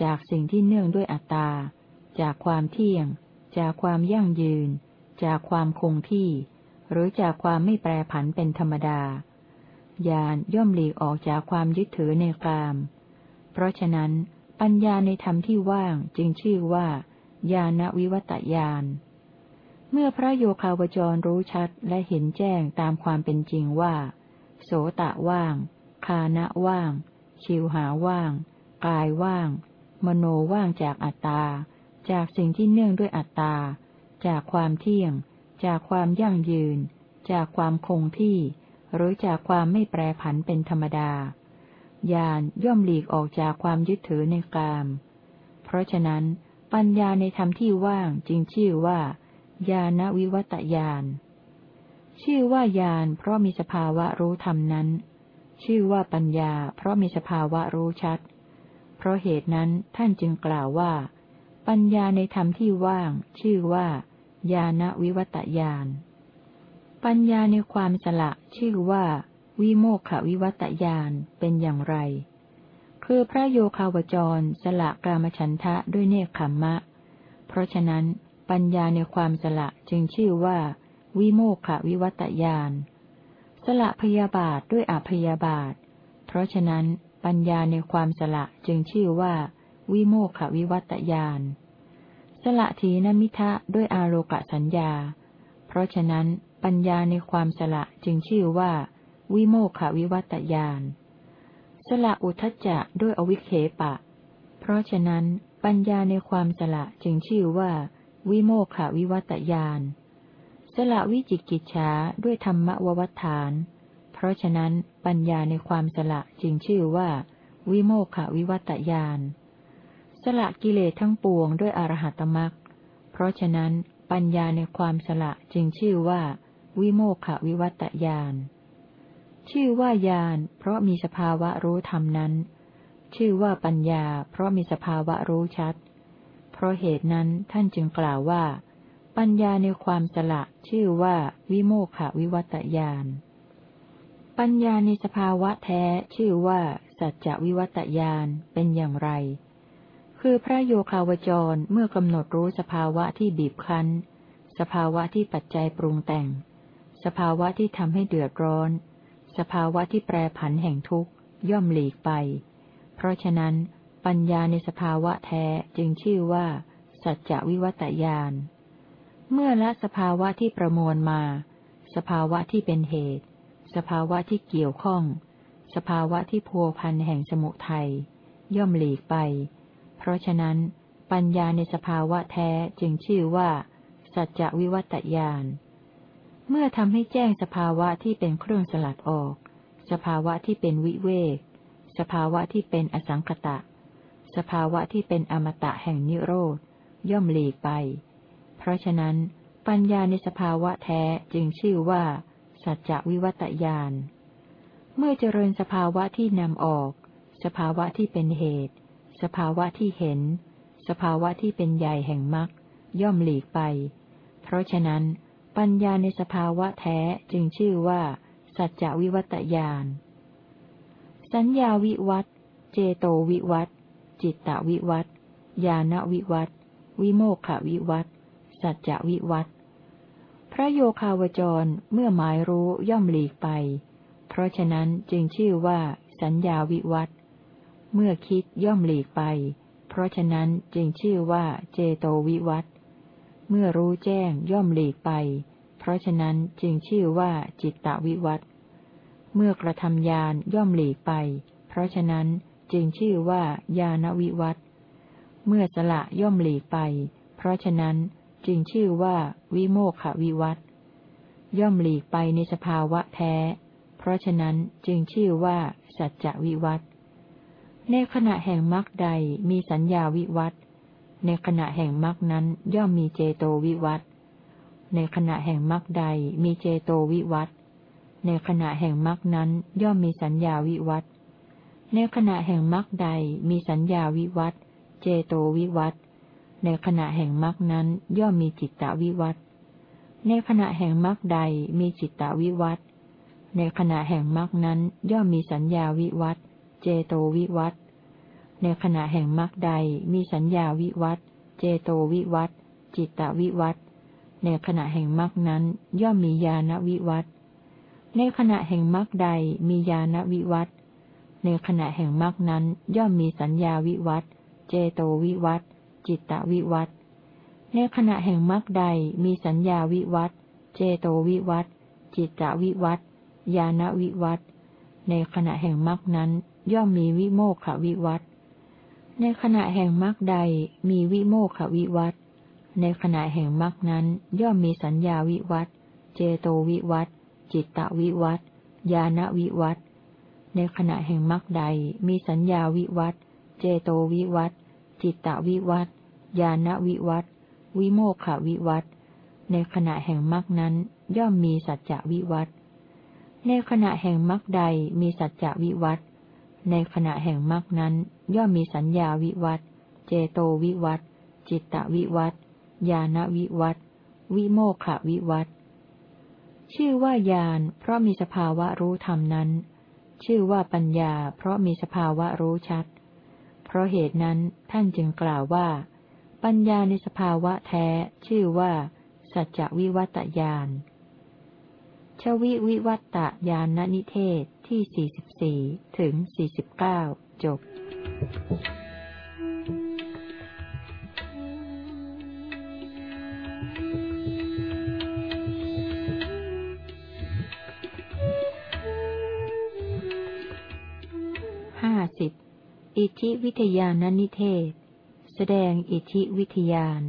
จากสิ่งที่เนื่องด้วยอัตตา จากความเที่ยง จากความยั่งยืน จากความคงที่ หรือจากความไม่แปรผันเป็นธรรมดา ญาณย่อมหลีกออกจากความยึดถือในกาม เพราะฉะนั้น ปัญญาในธรรมที่ว่างจึงชื่อว่าญาณวิวัตญาณ เมื่อพระโยคาวจรรู้ชัดและเห็นแจ้งตามความเป็นจริงว่า โสตะว่าง คานะว่าง ชิวหาว่าง กายว่าง มโนว่างจากอัตตา จากสิ่งที่เนื่องด้วยอัตตา จากความเที่ยง จากความยั่งยืน จากความคงที่ หรือจากความไม่แปรผันเป็นธรรมดา ญาณย่อมหลีกออกจากความยึดถือในกาม เพราะฉะนั้น ปัญญาในธรรมที่ว่างจึงชื่อว่า ญาณวิวัตญาณ ชื่อว่าญาณเพราะมีสภาวะรู้ธรรมนั้น ชื่อว่าปัญญา เพราะมีสภาวะรู้ชัด เพราะเหตุนั้นท่านจึงกล่าวว่า ปัญญาในธรรมที่ว่าง ชื่อว่า ญาณวิวัตญาณ ปัญญาในความสละชื่อว่า วิโมกขวิวัตญาณเป็นอย่างไร คือพระโยคาวจรสละกามฉันทะด้วยเนคขมมะ เพราะฉะนั้นปัญญาในความสละจึงชื่อว่า วิโมกขวิวัตญาณ สละพยาบาทด้วยอภยาบาท เพราะฉะนั้นปัญญาในความสละจึงชื่อว่า วิโมกขวิวัตญาณ สละทีนมิทะด้วยอาโลกะสัญญา เพราะฉะนั้นปัญญาในความสละจึงชื่อว่า วิโมกขวิวัตยานสละอุทจจะด้วยอวิเคปะ เพราะฉะนั้นปัญญาในความสละจึงชื่อว่า วิโมกขวิวัตยานสละวิจิกิจฉาด้วยธรรมววัฏฐาน เพราะฉะนั้นปัญญาในความสละจึงชื่อว่า วิโมกขวิวัตยาน สละกิเลสทั้งปวงด้วยอรหัตมรักเพราะฉะนั้นปัญญาในความสละจึงชื่อว่า วิโมกขวิวัตญาณชื่อว่าญาณเพราะมีสภาวะรู้ธรรมนั้น ชื่อว่าปัญญา เพราะมีสภาวะรู้ชัด เพราะเหตุนั้นท่านจึงกล่าวว่า ปัญญาในความสละ ชื่อว่า วิโมกขวิวัตญาณปัญญาในสภาวะแท้ชื่อว่า สัจจวิวัตญาณเป็นอย่างไร คือพระโยคาวจรเมื่อกำหนดรู้สภาวะที่บีบคั้น สภาวะที่ปัจจัยปรุงแต่ง สภาวะที่ทำให้เดือดร้อน สภาวะที่แปรผันแห่งทุกข์ย่อมหลีกไป เพราะฉะนั้น ปัญญาในสภาวะแท้จึงชื่อว่า สัจจวิวัตยาน เมื่อละสภาวะที่ประมวลมา สภาวะที่เป็นเหตุ สภาวะที่เกี่ยวข้อง สภาวะที่พัวพันแห่งสมุทัยย่อมหลีกไป เพราะฉะนั้น ปัญญาในสภาวะแท้จึงชื่อว่า สัจจวิวัตญาณ เมื่อทำให้แจ้งสภาวะที่เป็นเครื่องสลัดออก สภาวะที่เป็นวิเวก สภาวะที่เป็นอสังคตะ สภาวะที่เป็นอมตะแห่งนิโรธ ย่อมหลีกไป เพราะฉะนั้น ปัญญาในสภาวะแท้จึงชื่อว่า สัจจวิวัตญาณ เมื่อเจริญสภาวะที่นำออก สภาวะที่เป็นเหตุ สภาวะที่เห็น สภาวะที่เป็นใหญ่แห่งมรรคย่อมหลีกไป เพราะฉะนั้น ปัญญาในสภาวะแท้จึงชื่อว่า สัจจวิวัตญาณสัญญาวิวัตเจโตวิวัตจิตตวิวัตญาณวิวัตวิโมกขวิวัตสัจจวิวัตพระโยคาวจรเมื่อหมายรู้ย่อมหลีกไป เพราะฉะนั้นจึงชื่อว่า สัญญาวิวัต เมื่อคิดย่อมหลีกไป เพราะฉะนั้นจึงชื่อว่าเจโตวิวัตเมื่อรู้แจ้งย่อมหลีกไป เพราะฉะนั้นจึงชื่อว่าจิตตวิวัตเมื่อกระทำยานย่อมหลีกไป เพราะฉะนั้นจึงชื่อว่าญาณวิวัตเมื่อสละย่อมหลีกไป เพราะฉะนั้นจึงชื่อว่าวิโมขวิวัตย่อมหลีกไปในสภาวะแท้ เพราะฉะนั้นจึงชื่อว่าสัจจวิวัต ในขณะแห่งมรรคใดมีสัญญาวิวัตในขณะแห่งมรรคนั้นย่อมมีเจโตวิวัตในขณะแห่งมรรคใดมีเจโตวิวัตในขณะแห่งมรรคนั้นย่อมมีสัญญาวิวัตในขณะแห่งมรรคใดมีสัญญาวิวัตเจโตวิวัตในขณะแห่งมรรคนั้นย่อมมีจิตตวิวัตในขณะแห่งมรรคใดมีจิตตวิวัตในขณะแห่งมรรคนั้นย่อมมีสัญญาวิวัต เจโตวิวัตในขณะแห่งมรรคใดมีสัญญาวิวัตเจโตวิวัตจิตตวิวัตในขณะแห่งมรรคนั้นย่อมมีญาณวิวัตในขณะแห่งมรรคใดมีญาณวิวัตในขณะแห่งมรรคนั้นย่อมมีสัญญาวิวัตเจโตวิวัตจิตตวิวัตในขณะแห่งมรรคใดมีสัญญาวิวัตเจโตวิวัตจิตตวิวัตญาณวิวัตในขณะแห่งมรรคนั้น ย่อมมีวิโมกขวิวัตในขณะแห่งมรรคใดมีวิโมกขวิวัตในขณะแห่งมรรคนั้นย่อมมีสัญญาวิวัตเจโตวิวัตจิตตวิวัตญาณวิวัตในขณะแห่งมรรคใดมีสัญญาวิวัตเจโตวิวัตจิตตวิวัตญาณวิวัตวิโมกขวิวัตในขณะแห่งมรรคนั้นย่อมมีสัจจวิวัตในขณะแห่งมรรคใดมีสัจจวิวัต ในขณะแห่งมรรคนั้น ย่อมมีสัญญาวิวัตเจโตวิวัตจิตตวิวัตญาณวิวัตวิโมกขวิวัตชื่อว่าญาณเพราะมีสภาวะรู้ธรรมนั้น ชื่อว่าปัญญา เพราะมีสภาวะรู้ชัด เพราะเหตุนั้นท่านจึงกล่าวว่า ปัญญาในสภาวะแท้ ชื่อว่า สัจจวิวัตญาณชวิวิวัตตญาณนิเทศ ที่สี่สิบสี่ถึงสี่สิบเก้าจบห้าสิบอิทิวิทยานนิเทศ แสดงอิทิวิทยาน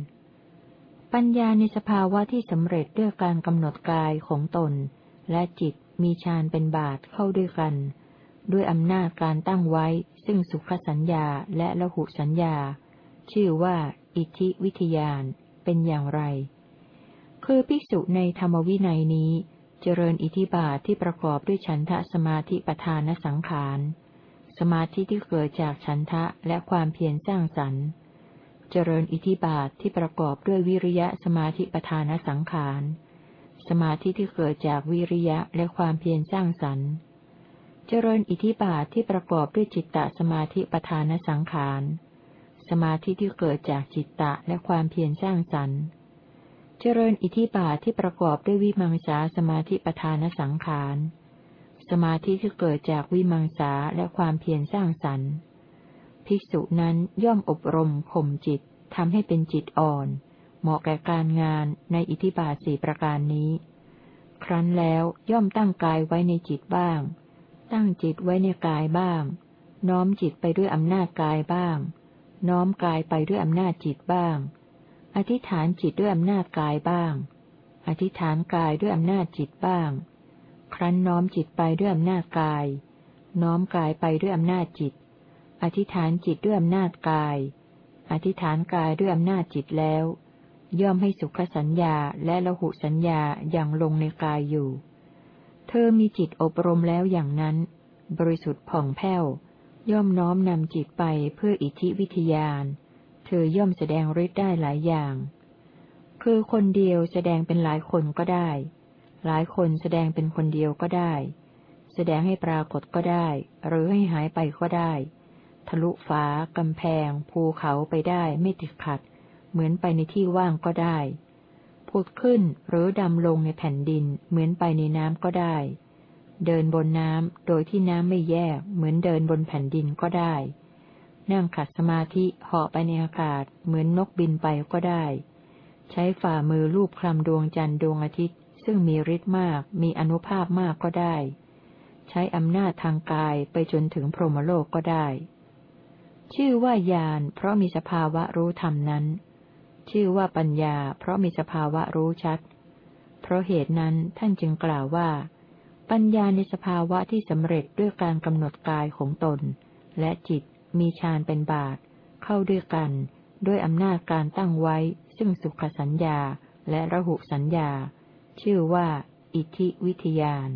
ปัญญาในสภาวะที่สำเร็จด้วยการกำหนดกายของตน และจิต มีฌานเป็นบาทเข้าด้วยกัน ด้วยอำนาจการตั้งไว้ ซึ่งสุขสัญญาและละหุสัญญา ชื่อว่า อิทธิวิทยาน เป็นอย่างไร คือภิกษุในธรรมวินัยนี้ เจริญอิทธิบาทที่ประกอบด้วยฉันทะสมาธิปทานสังขาร สมาธิที่เกิดจากฉันทะและความเพียรสร้างสรรค์ เจริญอิทธิบาทที่ประกอบด้วยวิริยะสมาธิปทานสังขาร สมาธิที่เกิดจากวิริยะและความเพียรสร้างสรรค์ เจริญอิทธิบาทที่ประกอบด้วยจิตตสมาธิประธานสังขาร สมาธิที่เกิดจากจิตตะและความเพียรสร้างสรรค์ เจริญอิทธิบาทที่ประกอบด้วยวิมังสาสมาธิประธานสังขาร สมาธิที่เกิดจากวิมังสาและความเพียรสร้างสรรค์ ภิกษุนั้นย่อมอบรมข่มจิตทำให้เป็นจิตอ่อน เหมาะแก่การงานในอิทธิบาทสี่ประการนี้ ครั้นแล้วย่อมตั้งกายไว้ในจิตบ้าง ตั้งจิตไว้ในกายบ้าง น้อมจิตไปด้วยอำนาจกายบ้าง น้อมกายไปด้วยอำนาจจิตบ้าง อธิษฐานจิตด้วยอำนาจกายบ้าง อธิษฐานกายด้วยอำนาจจิตบ้าง ครั้นน้อมจิตไปด้วยอำนาจกาย น้อมกายไปด้วยอำนาจจิต อธิษฐานจิตด้วยอำนาจกาย อธิษฐานกายด้วยอำนาจจิตแล้ว ย่อมให้สุขสัญญาและละหุสัญญาอย่างลงในกายอยู่ เธอมีจิตอบรมแล้วอย่างนั้น บริสุทธิ์ผ่องแผ้ว ย่อมน้อมนำจิตไปเพื่ออิทธิวิทยาน เธอย่อมแสดงฤทธิ์ได้หลายอย่าง คือคนเดียวแสดงเป็นหลายคนก็ได้ หลายคนแสดงเป็นคนเดียวก็ได้ แสดงให้ปรากฏก็ได้ หรือให้หายไปก็ได้ ทะลุฟ้ากำแพง ภูเขาไปได้ไม่ติดขัดเเหมือนไปในที่ว่างก็ได้ ผุดขึ้นหรือดำลงในแผ่นดิน เหมือนไปในน้ำก็ได้ เดินบนน้ำโดยที่น้ำไม่แยก เหมือนเดินบนแผ่นดินก็ได้ นั่งขัดสมาธิเหาะไปในอากาศ เหมือนนกบินไปก็ได้ ใช้ฝ่ามือลูบคลำดวงจันทร์ดวงอาทิตย์ ซึ่งมีฤทธิ์มาก มีอนุภาพมากก็ได้ ใช้อำนาจทางกายไปจนถึงพรหมโลกก็ได้ชื่อว่าญาณเพราะมีสภาวะรู้ธรรมนั้น ชื่อว่าปัญญา เพราะมีสภาวะรู้ชัด เพราะเหตุนั้นท่านจึงกล่าวว่า ปัญญาในสภาวะที่สำเร็จด้วยการกำหนดกายของตน และจิตมีฌานเป็นบาตเข้าด้วยกัน ด้วยอำนาจการตั้งไว้ ซึ่งสุขสัญญาและระหุสัญญา ชื่อว่า อิทธิวิทยาน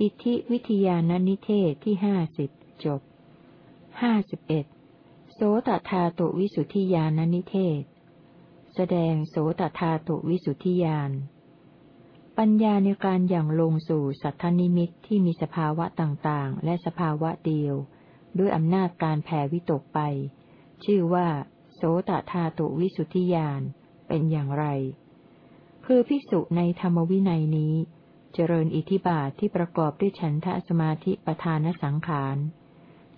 อิทธิวิทยานนิเทศที่ห้าสิบจบห้าสิบเอ็ด สตธาตุวิสุทธิยานนิเทศ แสดงโสตธาตุวิสุทธิยานปัญญาในการอย่างลงสู่สัทธนิมิตที่มีสภาวะต่างๆ และสภาวะเดียว ด้วยอำนาจการแผ่วิตกไป ชื่อว่า โสตธาตุวิสุทธิยานเป็นอย่างไร คือภิกษุในธรรมวินัยนี้ เจริญอิทิบาทที่ประกอบด้วยฉันทะสมาธิประธานสังขาร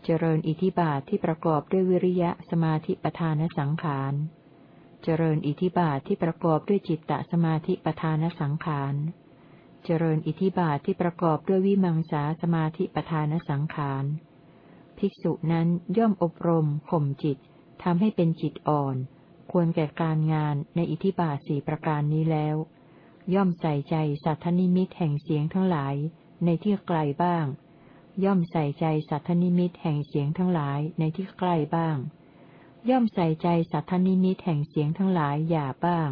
เจริญอิทิบาทที่ประกอบด้วยวิริยะสมาธิประธานสังขาร เจริญอิทิบาทที่ประกอบด้วยจิตตสมาธิประธานสังขาร เจริญอิทิบาทที่ประกอบด้วยวิมังสาสมาธิประธานสังขาร ภิกษุนั้นย่อมอบรมข่มจิตทำให้เป็นจิตอ่อน ควรแก่การงานในอิทธิบาทสี่ประการนี้แล้ว ย่อมใส่ใจสัทธนิมิตแห่งเสียงทั้งหลายในที่ไกลบ้าง ย่อมใส่ใจสัทธนิมิตแห่งเสียงทั้งหลายในที่ใกล้บ้าง ย่อมใส่ใจสัทธนิมิตแห่งเสียงทั้งหลายหยาบบ้าง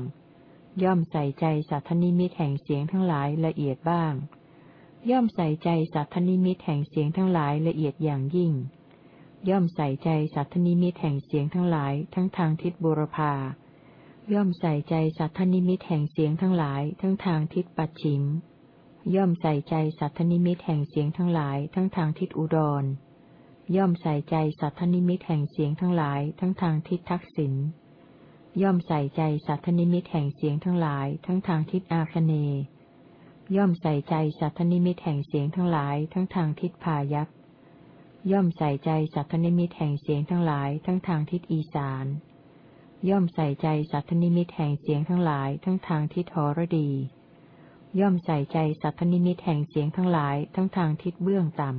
ย่อมใส่ใจสัทธนิมิตแห่งเสียงทั้งหลายละเอียดบ้าง ย่อมใส่ใจสัทธนิมิตแห่งเสียงทั้งหลายละเอียดอย่างยิ่ง ย่อมใส่ใจสัทธนิมิตแห่งเสียงทั้งหลายทั้งทางทิศบุรพาย่อมใส่ใจสัทธนิมิตแห่งเสียงทั้งหลายทั้งทางทิศปัจฉิม ย่อมใส่ใจสัทธนิมิตแห่งเสียงทั้งหลายทั้งทางทิศอุดร ย่อมใส่ใจสัทธนิมิตแห่งเสียงทั้งหลายทั้งทางทิศทักษิณ ย่อมใส่ใจสัทธนิมิตแห่งเสียงทั้งหลายทั้งทางทิศอาคเนย่อมใส่ใจสัทธนิมิตแห่งเสียงทั้งหลายทั้งทางทิศพายัพย่อมใส่ใจสัทธนิมิตแห่งเสียงทั้งหลายทั้งทางทิศอีสาน ย่อมใส่ใจสัทธนิมิตแห่งเสียงทั้งหลายทั้งทางทิศหรดี ย่อมใส่ใจสัทธนิมิตแห่งเสียงทั้งหลายทั้งทางทิศเบื้องต่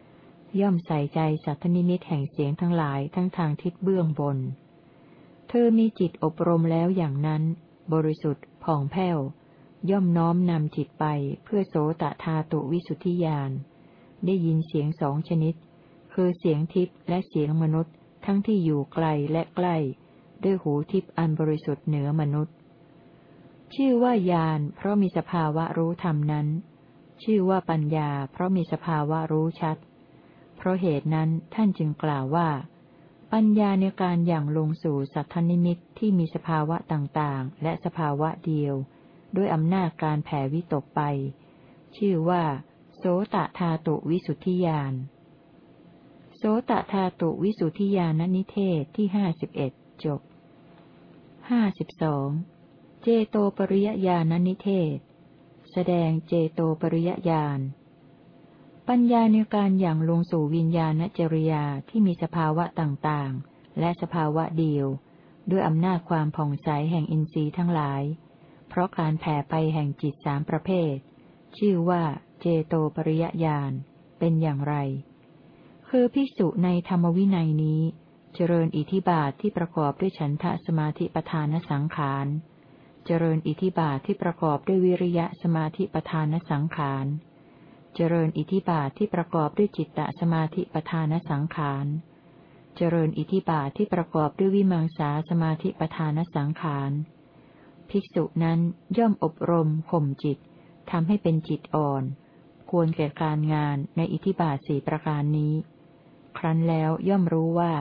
ำ ย่อมใส่ใจสัทธนิมิตแห่งเสียงทั้งหลายทั้งทางทิศเบื้องบน เธอมีจิตอบรมแล้วอย่างนั้น บริสุทธิ์ผ่องแผ้ว ย่อมน้อมนำจิตไปเพื่อโสตธาตุวิสุทธิยาน ได้ยินเสียงสองชนิด คือเสียงทิพย์และเสียงมนุษย์ทั้งที่อยู่ไกลและใกล้ ด้วยหูทิพย์อันบริสุทธิ์เหนือมนุษย์ ชื่อว่าญาณเพราะมีสภาวะรู้ธรรมนั้น ชื่อว่าปัญญา เพราะมีสภาวะรู้ชัด เพราะเหตุนั้นท่านจึงกล่าวว่า ปัญญาในการอย่างลงสู่สัทธนิมิตที่มีสภาวะต่างๆ และสภาวะเดียว ด้วยอำนาจการแผ่วิตกไป ชื่อว่า โสตธาตุวิสุทธิญาณโสตธาตุวิสุทธิยานนิเทศที่ห้าสิบเอ็ดจบห้าสิบสอง เจโตปริยญาณนิเทศ แสดงเจโตปริยญาณ ปัญญาในการอย่างลงสู่วิญญาณจริยาที่มีสภาวะต่างๆ และสภาวะเดียว ด้วยอำนาจความผ่องใสแห่งอินทรีย์ทั้งหลาย เพราะการแผ่ไปแห่งจิตสามประเภท ชื่อว่าเจโตปริยญาณ เป็นอย่างไร คือภิกษุในธรรมวินัยนี้ เจริญอิทิบาทที่ประกอบด้วยฉันทะสมาธิประธานสังขาร เจริญอิทิบาทที่ประกอบด้วยวิริยะสมาธิประธานสังขาร เจริญอิทิบาทที่ประกอบด้วยจิตตสมาธิประธานสังขาร เจริญอิทิบาทที่ประกอบด้วยวิมังสาสมาธิประธานสังขาร ภิกษุนั้นย่อมอบรมข่มจิตทำให้เป็นจิตอ่อน ควรแก่การงานในอิทิบาทสี่ประการนี้ ครั้นแล้วย่อมรู้ว่า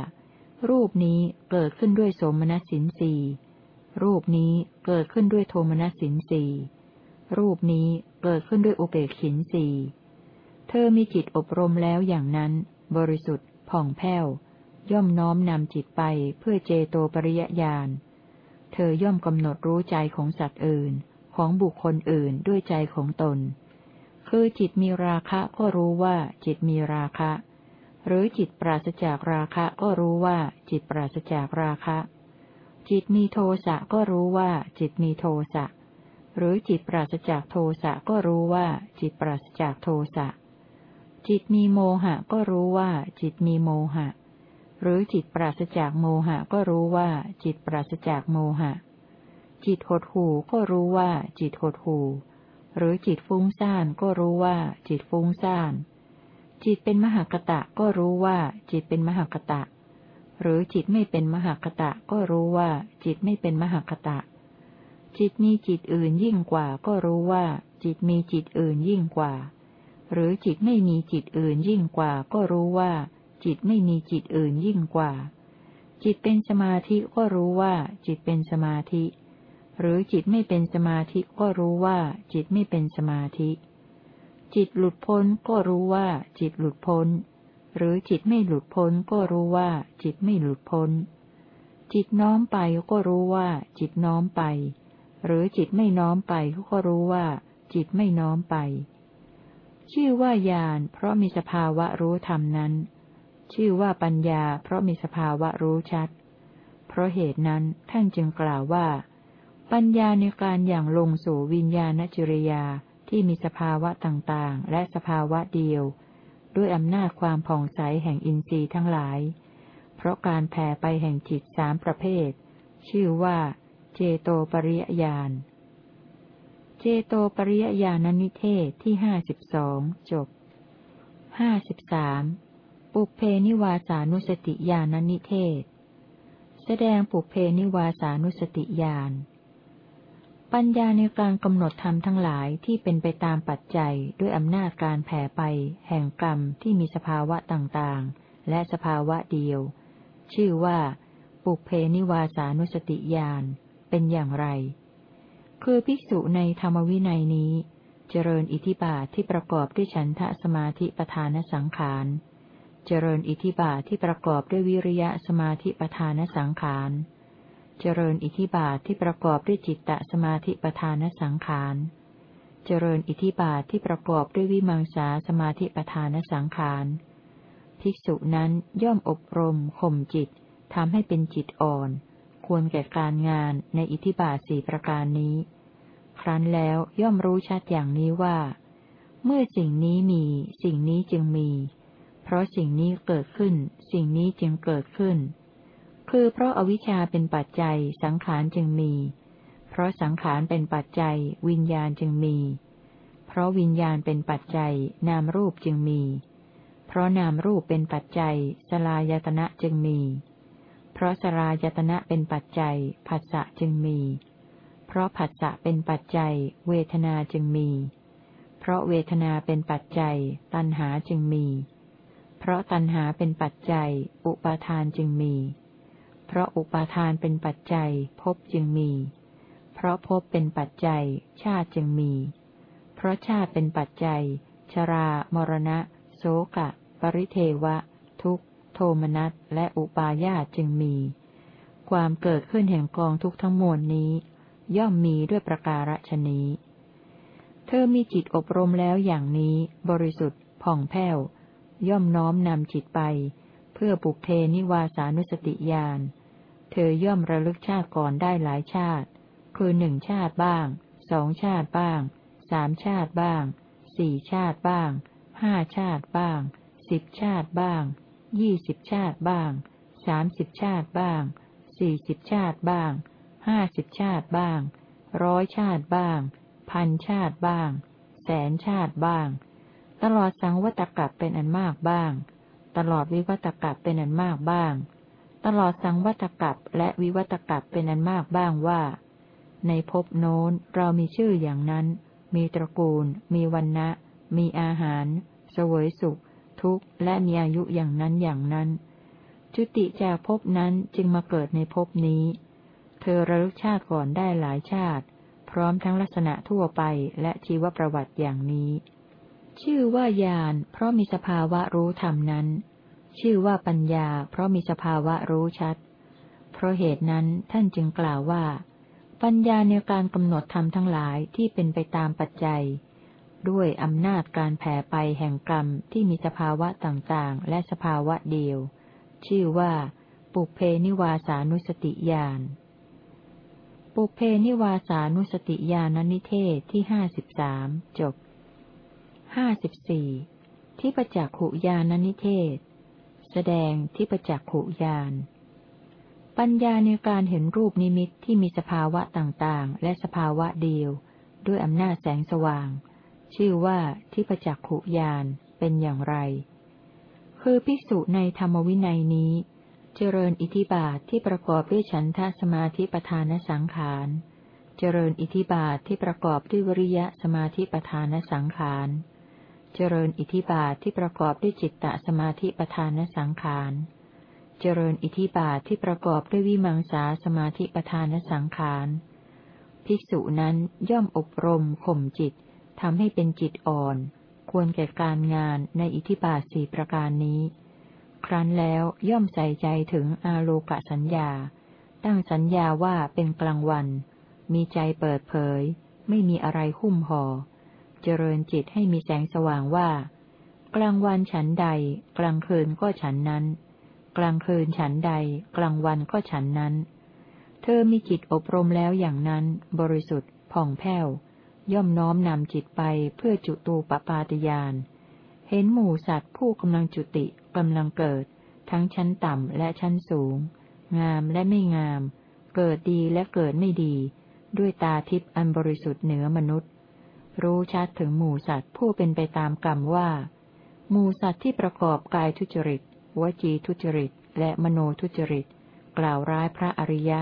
รูปนี้เกิดขึ้นด้วยสมนัสสินสี รูปนี้เกิดขึ้นด้วยโทมนัสสินสีรูปนี้เกิดขึ้นด้วยอุเบกขินสีเธอมีจิตอบรมแล้วอย่างนั้น บริสุทธิ์ผ่องแผ้ว ย่อมน้อมนำจิตไปเพื่อเจโตปริยญาณ เธอย่อมกำหนดรู้ใจของสัตว์อื่น ของบุคคลอื่นด้วยใจของตน คือจิตมีราคะก็รู้ว่าจิตมีราคะ หรือจิตปราศจากราคะก็รู้ว่าจิตปราศจากราคะ จิตมีโทสะก็รู้ว่าจิตมีโทสะ หรือจิตปราศจากโทสะก็รู้ว่าจิตปราศจากโทสะ จิตมีโมหะก็รู้ว่าจิตมีโมหะ หรือจิตปราศจากโมหะก็รู้ว่าจิตปราศจากโมหะ จิตหดหูก็รู้ว่าจิตหดหูหรือจิตฟุ้งซ่านก็รู้ว่าจิตฟุ้งซ่าน จิตเป็นมหากตะก็รู้ว่าจิตเป็นมหากตะ หรือจิตไม่เป็นมหากตะก็รู้ว่า จิตไม่เป็นมหากตะ จิตมีจิตอื่นยิ่งกว่า ก็รู้ว่า จิตมีจิตอื่นยิ่งกว่า หรือจิตไม่มีจิตอื่นยิ่งกว่า ก็รู้ว่า จิตไม่มีจิตอื่นยิ่งกว่า จิตเป็นสมาธิก็รู้ว่า จิตเป็นสมาธิ หรือจิตไม่เป็นสมาธิก็รู้ว่า จิตไม่เป็นสมาธิ จิตหลุดพ้นก็รู้ว่า จิตหลุดพ้น หรือจิตไม่หลุดพ้นก็รู้ว่าจิตไม่หลุดพ้น จิตน้อมไปก็รู้ว่าจิตน้อมไป หรือจิตไม่น้อมไปก็รู้ว่า จิตไม่น้อมไป ชื่อว่าญาณเพราะมีสภาวะรู้ธรรมนั้น ชื่อว่าปัญญา เพราะมีสภาวะรู้ชัด เพราะเหตุนั้นท่านจึงกล่าวว่า ปัญญาในการอย่างลงสู่วิญญาณจิริยาที่มีสภาวะต่างๆ และสภาวะเดียว ด้วยอำนาจความผ่องใสแห่งอินทรีย์ทั้งหลาย เพราะการแผ่ไปแห่งจิตสามประเภท ชื่อว่า เจโตปริยญาณ เจโตปริยญาณนิเทศที่ห้าสิบสองจบห้าสิบสามปุเพนิวาสานุสติญาณนิเทศ แสดงปุเพนิวาสานุสติญาณ ปัญญาในการกำหนดธรรมทั้งหลายที่เป็นไปตามปัจจัยด้วยอำนาจการแผ่ไป แห่งกรรมที่มีสภาวะต่างๆ และสภาวะเดียว ชื่อว่า ปุเพนิวาสานุสติญาณเป็นอย่างไร คือภิกษุในธรรมวินัยนี้ เจริญอิทิบาทที่ประกอบด้วยฉันทะสมาธิประธานสังขาร เจริญอิทิบาทที่ประกอบด้วยวิริยะสมาธิประธานสังขารเจริญอิทิบาทที่ประกอบด้วยจิตตสมาธิประธานสังขาร เจริญอิทิบาทที่ประกอบด้วยวิมังสาสมาธิประธานสังขาร ภิกษุนั้นย่อมอบรมข่มจิตทำให้เป็นจิตอ่อน ควรแก่การงานในอิทิบาทสี่ประการนี้ ครั้นแล้วย่อมรู้ชัดอย่างนี้ว่า เมื่อสิ่งนี้มีสิ่งนี้จึงมี เพราะสิ่งนี้เกิดขึ้น สิ่งนี้จึงเกิดขึ้น คือเพราะอาวิชชาเป็นปัจจัยสังขารจึงมี เพราะสังขารเป็นปัจจัย วิญญาณจึงมี เพราะวิญญาณเป็นปัจจัย นามรูปจึงมี เพราะนามรูปเป็นปัจจัย สลายตนะจึงมี เพราะสลายตนะเป็นปัจจัยผัสสะจึงมี เพราะผัสสะเป็นปัจจัย เวทนาจึงมี เพราะเวทนาเป็นปัจจัย ตัณหาจึงมี เพราะตัณหาเป็นปัจจัย อุปาทานจึงมี เพราะอุปาทานเป็นปัจจัยภพจึงมี เพราะภพเป็นปัจจัย ชาติจึงมี เพราะชาติเป็นปัจจัย ชรา มรณะ โสกะ ปริเทวะ ทุกโทมนัสและอุปาญาตจึงมี ความเกิดขึ้นแห่งกองทุกทั้งมวลนี้ ย่อมมีด้วยประการฉนี้ เธอมีจิตอบรมแล้วอย่างนี้ บริสุทธิ์ผ่องแผ้ว ย่อมน้อมนำจิตไป เพื่อปุเพนิวาสานุสติญาณ เธอย่อมระลึกชาติก่อนได้หลายชาติ คือหนึ่งชาติบ้าง สองชาติบ้าง สามชาติบ้าง สี่ชาติบ้าง ห้าชาติบ้าง สิบชาติบ้าง ยี่สิบชาติบ้าง สามสิบชาติบ้าง สี่สิบชาติบ้าง ห้าสิบชาติบ้าง ร้อยชาติบ้าง พันชาติบ้าง แสนชาติบ้าง ตลอดสังวัตกับเป็นอันมากบ้าง ตลอดวิวัตกับเป็นอันมากบ้าง ตลอดสังวัตกับและวิวัตกับเป็นอันมากบ้างว่า ในภพโน้นเรามีชื่ออย่างนั้น มีตระกูล มีวันนะมีอาหารสวยสุข ทุกข์และมีอายุอย่างนั้นอย่างนั้น จุติจากภพนั้นจึงมาเกิดในภพนี้ เธอระลึกชาติก่อนได้หลายชาติ พร้อมทั้งลักษณะทั่วไปและชีวประวัติอย่างนี้ ชื่อว่าญาณเพราะมีสภาวะรู้ธรรมนั้น ชื่อว่าปัญญา เพราะมีสภาวะรู้ชัด เพราะเหตุนั้นท่านจึงกล่าวว่า ปัญญาในการกำหนดธรรมทั้งหลายที่เป็นไปตามปัจจัย ด้วยอำนาจการแผ่ไปแห่งกรรมที่มีสภาวะต่างๆ และสภาวะเดียว ชื่อว่า ปุเพนิวาสานุสติญาณปุเพนิวาสานุสติญาณนิเทศที่ห้าสิบสามจบห้าสิบสี่ที่ประจักขุญาณนิเทศ แสดงที่ประจักขุญาณปัญญาในการเห็นรูปนิมิตที่มีสภาวะต่างๆ และสภาวะเดียว ด้วยอำนาจแสงสว่าง ชื่อว่าที่ประจักขุญาณเป็นอย่างไร คือภิกษุในธรรมวินัยนี้ เจริญอิทิบาทที่ประกอบด้วยฉันทะสมาธิปทานสังขาร เจริญอิทิบาทที่ประกอบด้วยวิริยะสมาธิปทานสังขารเจริญอิทิบาทที่ประกอบด้วยจิตตสมาธิปทานสังขาร เจริญอิทิบาทที่ประกอบด้วยวิมังสาสมาธิปทานสังขาร ภิกษุนั้นย่อมอบรมข่มจิตทำให้เป็นจิตอ่อน ควรแก่การงานในอิทิบาทสี่ประการนี้ ครั้นแล้วย่อมใส่ใจถึงอาโลกสัญญา ตั้งสัญญาว่าเป็นกลางวัน มีใจเปิดเผย ไม่มีอะไรหุ้มหอ่อ เจริญจิตให้มีแสงสว่างว่า กลางวันฉันใด กลางคืนก็ฉันนั้น กลางคืนฉันใด กลางวันก็ฉันนั้น เธอมีจิตอบรมแล้วอย่างนั้น บริสุทธิ์ผ่องแผ้ว ย่อมน้อมนำจิตไปเพื่อจุตูปปาตยาน เห็นหมู่สัตว์ผู้กำลังจุติกำลังเกิด ทั้งชั้นต่ำและชั้นสูง งามและไม่งาม เกิดดีและเกิดไม่ดี ด้วยตาทิพย์อันบริสุทธิ์เหนือมนุษย์ รู้ชัดถึงหมู่สัตว์ผู้เป็นไปตามกรรมว่า หมู่สัตว์ที่ประกอบกายทุจริต วจีทุจริต และมโนทุจริต กล่าวร้ายพระอริยะ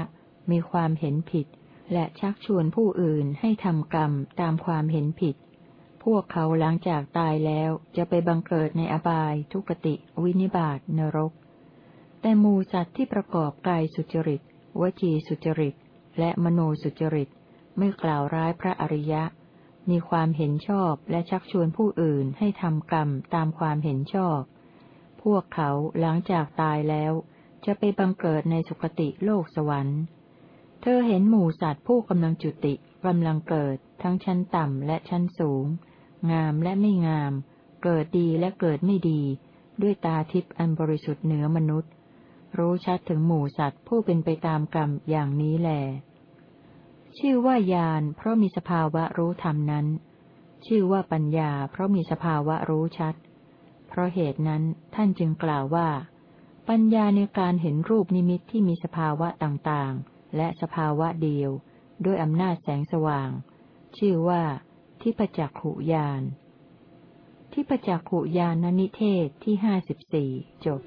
มีความเห็นผิด และชักชวนผู้อื่นให้ทำกรรมตามความเห็นผิด พวกเขาหลังจากตายแล้วจะไปบังเกิดในอบาย ทุกติวินิบาตนรก แต่มูสัตว์ที่ประกอบกายสุจริต วจีสุจริต และมโนสุจริต ไม่กล่าวร้ายพระอริยะ มีความเห็นชอบและชักชวนผู้อื่นให้ทำกรรมตามความเห็นชอบ พวกเขาหลังจากตายแล้ว จะไปบังเกิดในสุคติโลกสวรรค์ เธอเห็นหมู่สัตว์ผู้กำลังจุติกำลังเกิด ทั้งชั้นต่ำและชั้นสูง งามและไม่งาม เกิดดีและเกิดไม่ดี ด้วยตาทิพย์อันบริสุทธิ์เหนือมนุษย์ รู้ชัดถึงหมู่สัตว์ผู้เป็นไปตามกรรมอย่างนี้แหละ ชื่อว่ายานเพราะมีสภาวะรู้ธรรมนั้น ชื่อว่าปัญญา เพราะมีสภาวะรู้ชัด เพราะเหตุนั้นท่านจึงกล่าวว่า ปัญญาในการเห็นรูปนิมิตที่มีสภาวะต่างๆ และสภาวะเดียว ด้วยอำนาจแสงสว่าง ชื่อว่าทิปจักขุยานทิปจักขุยานนิเทศที่ห้าสิบสี่จบ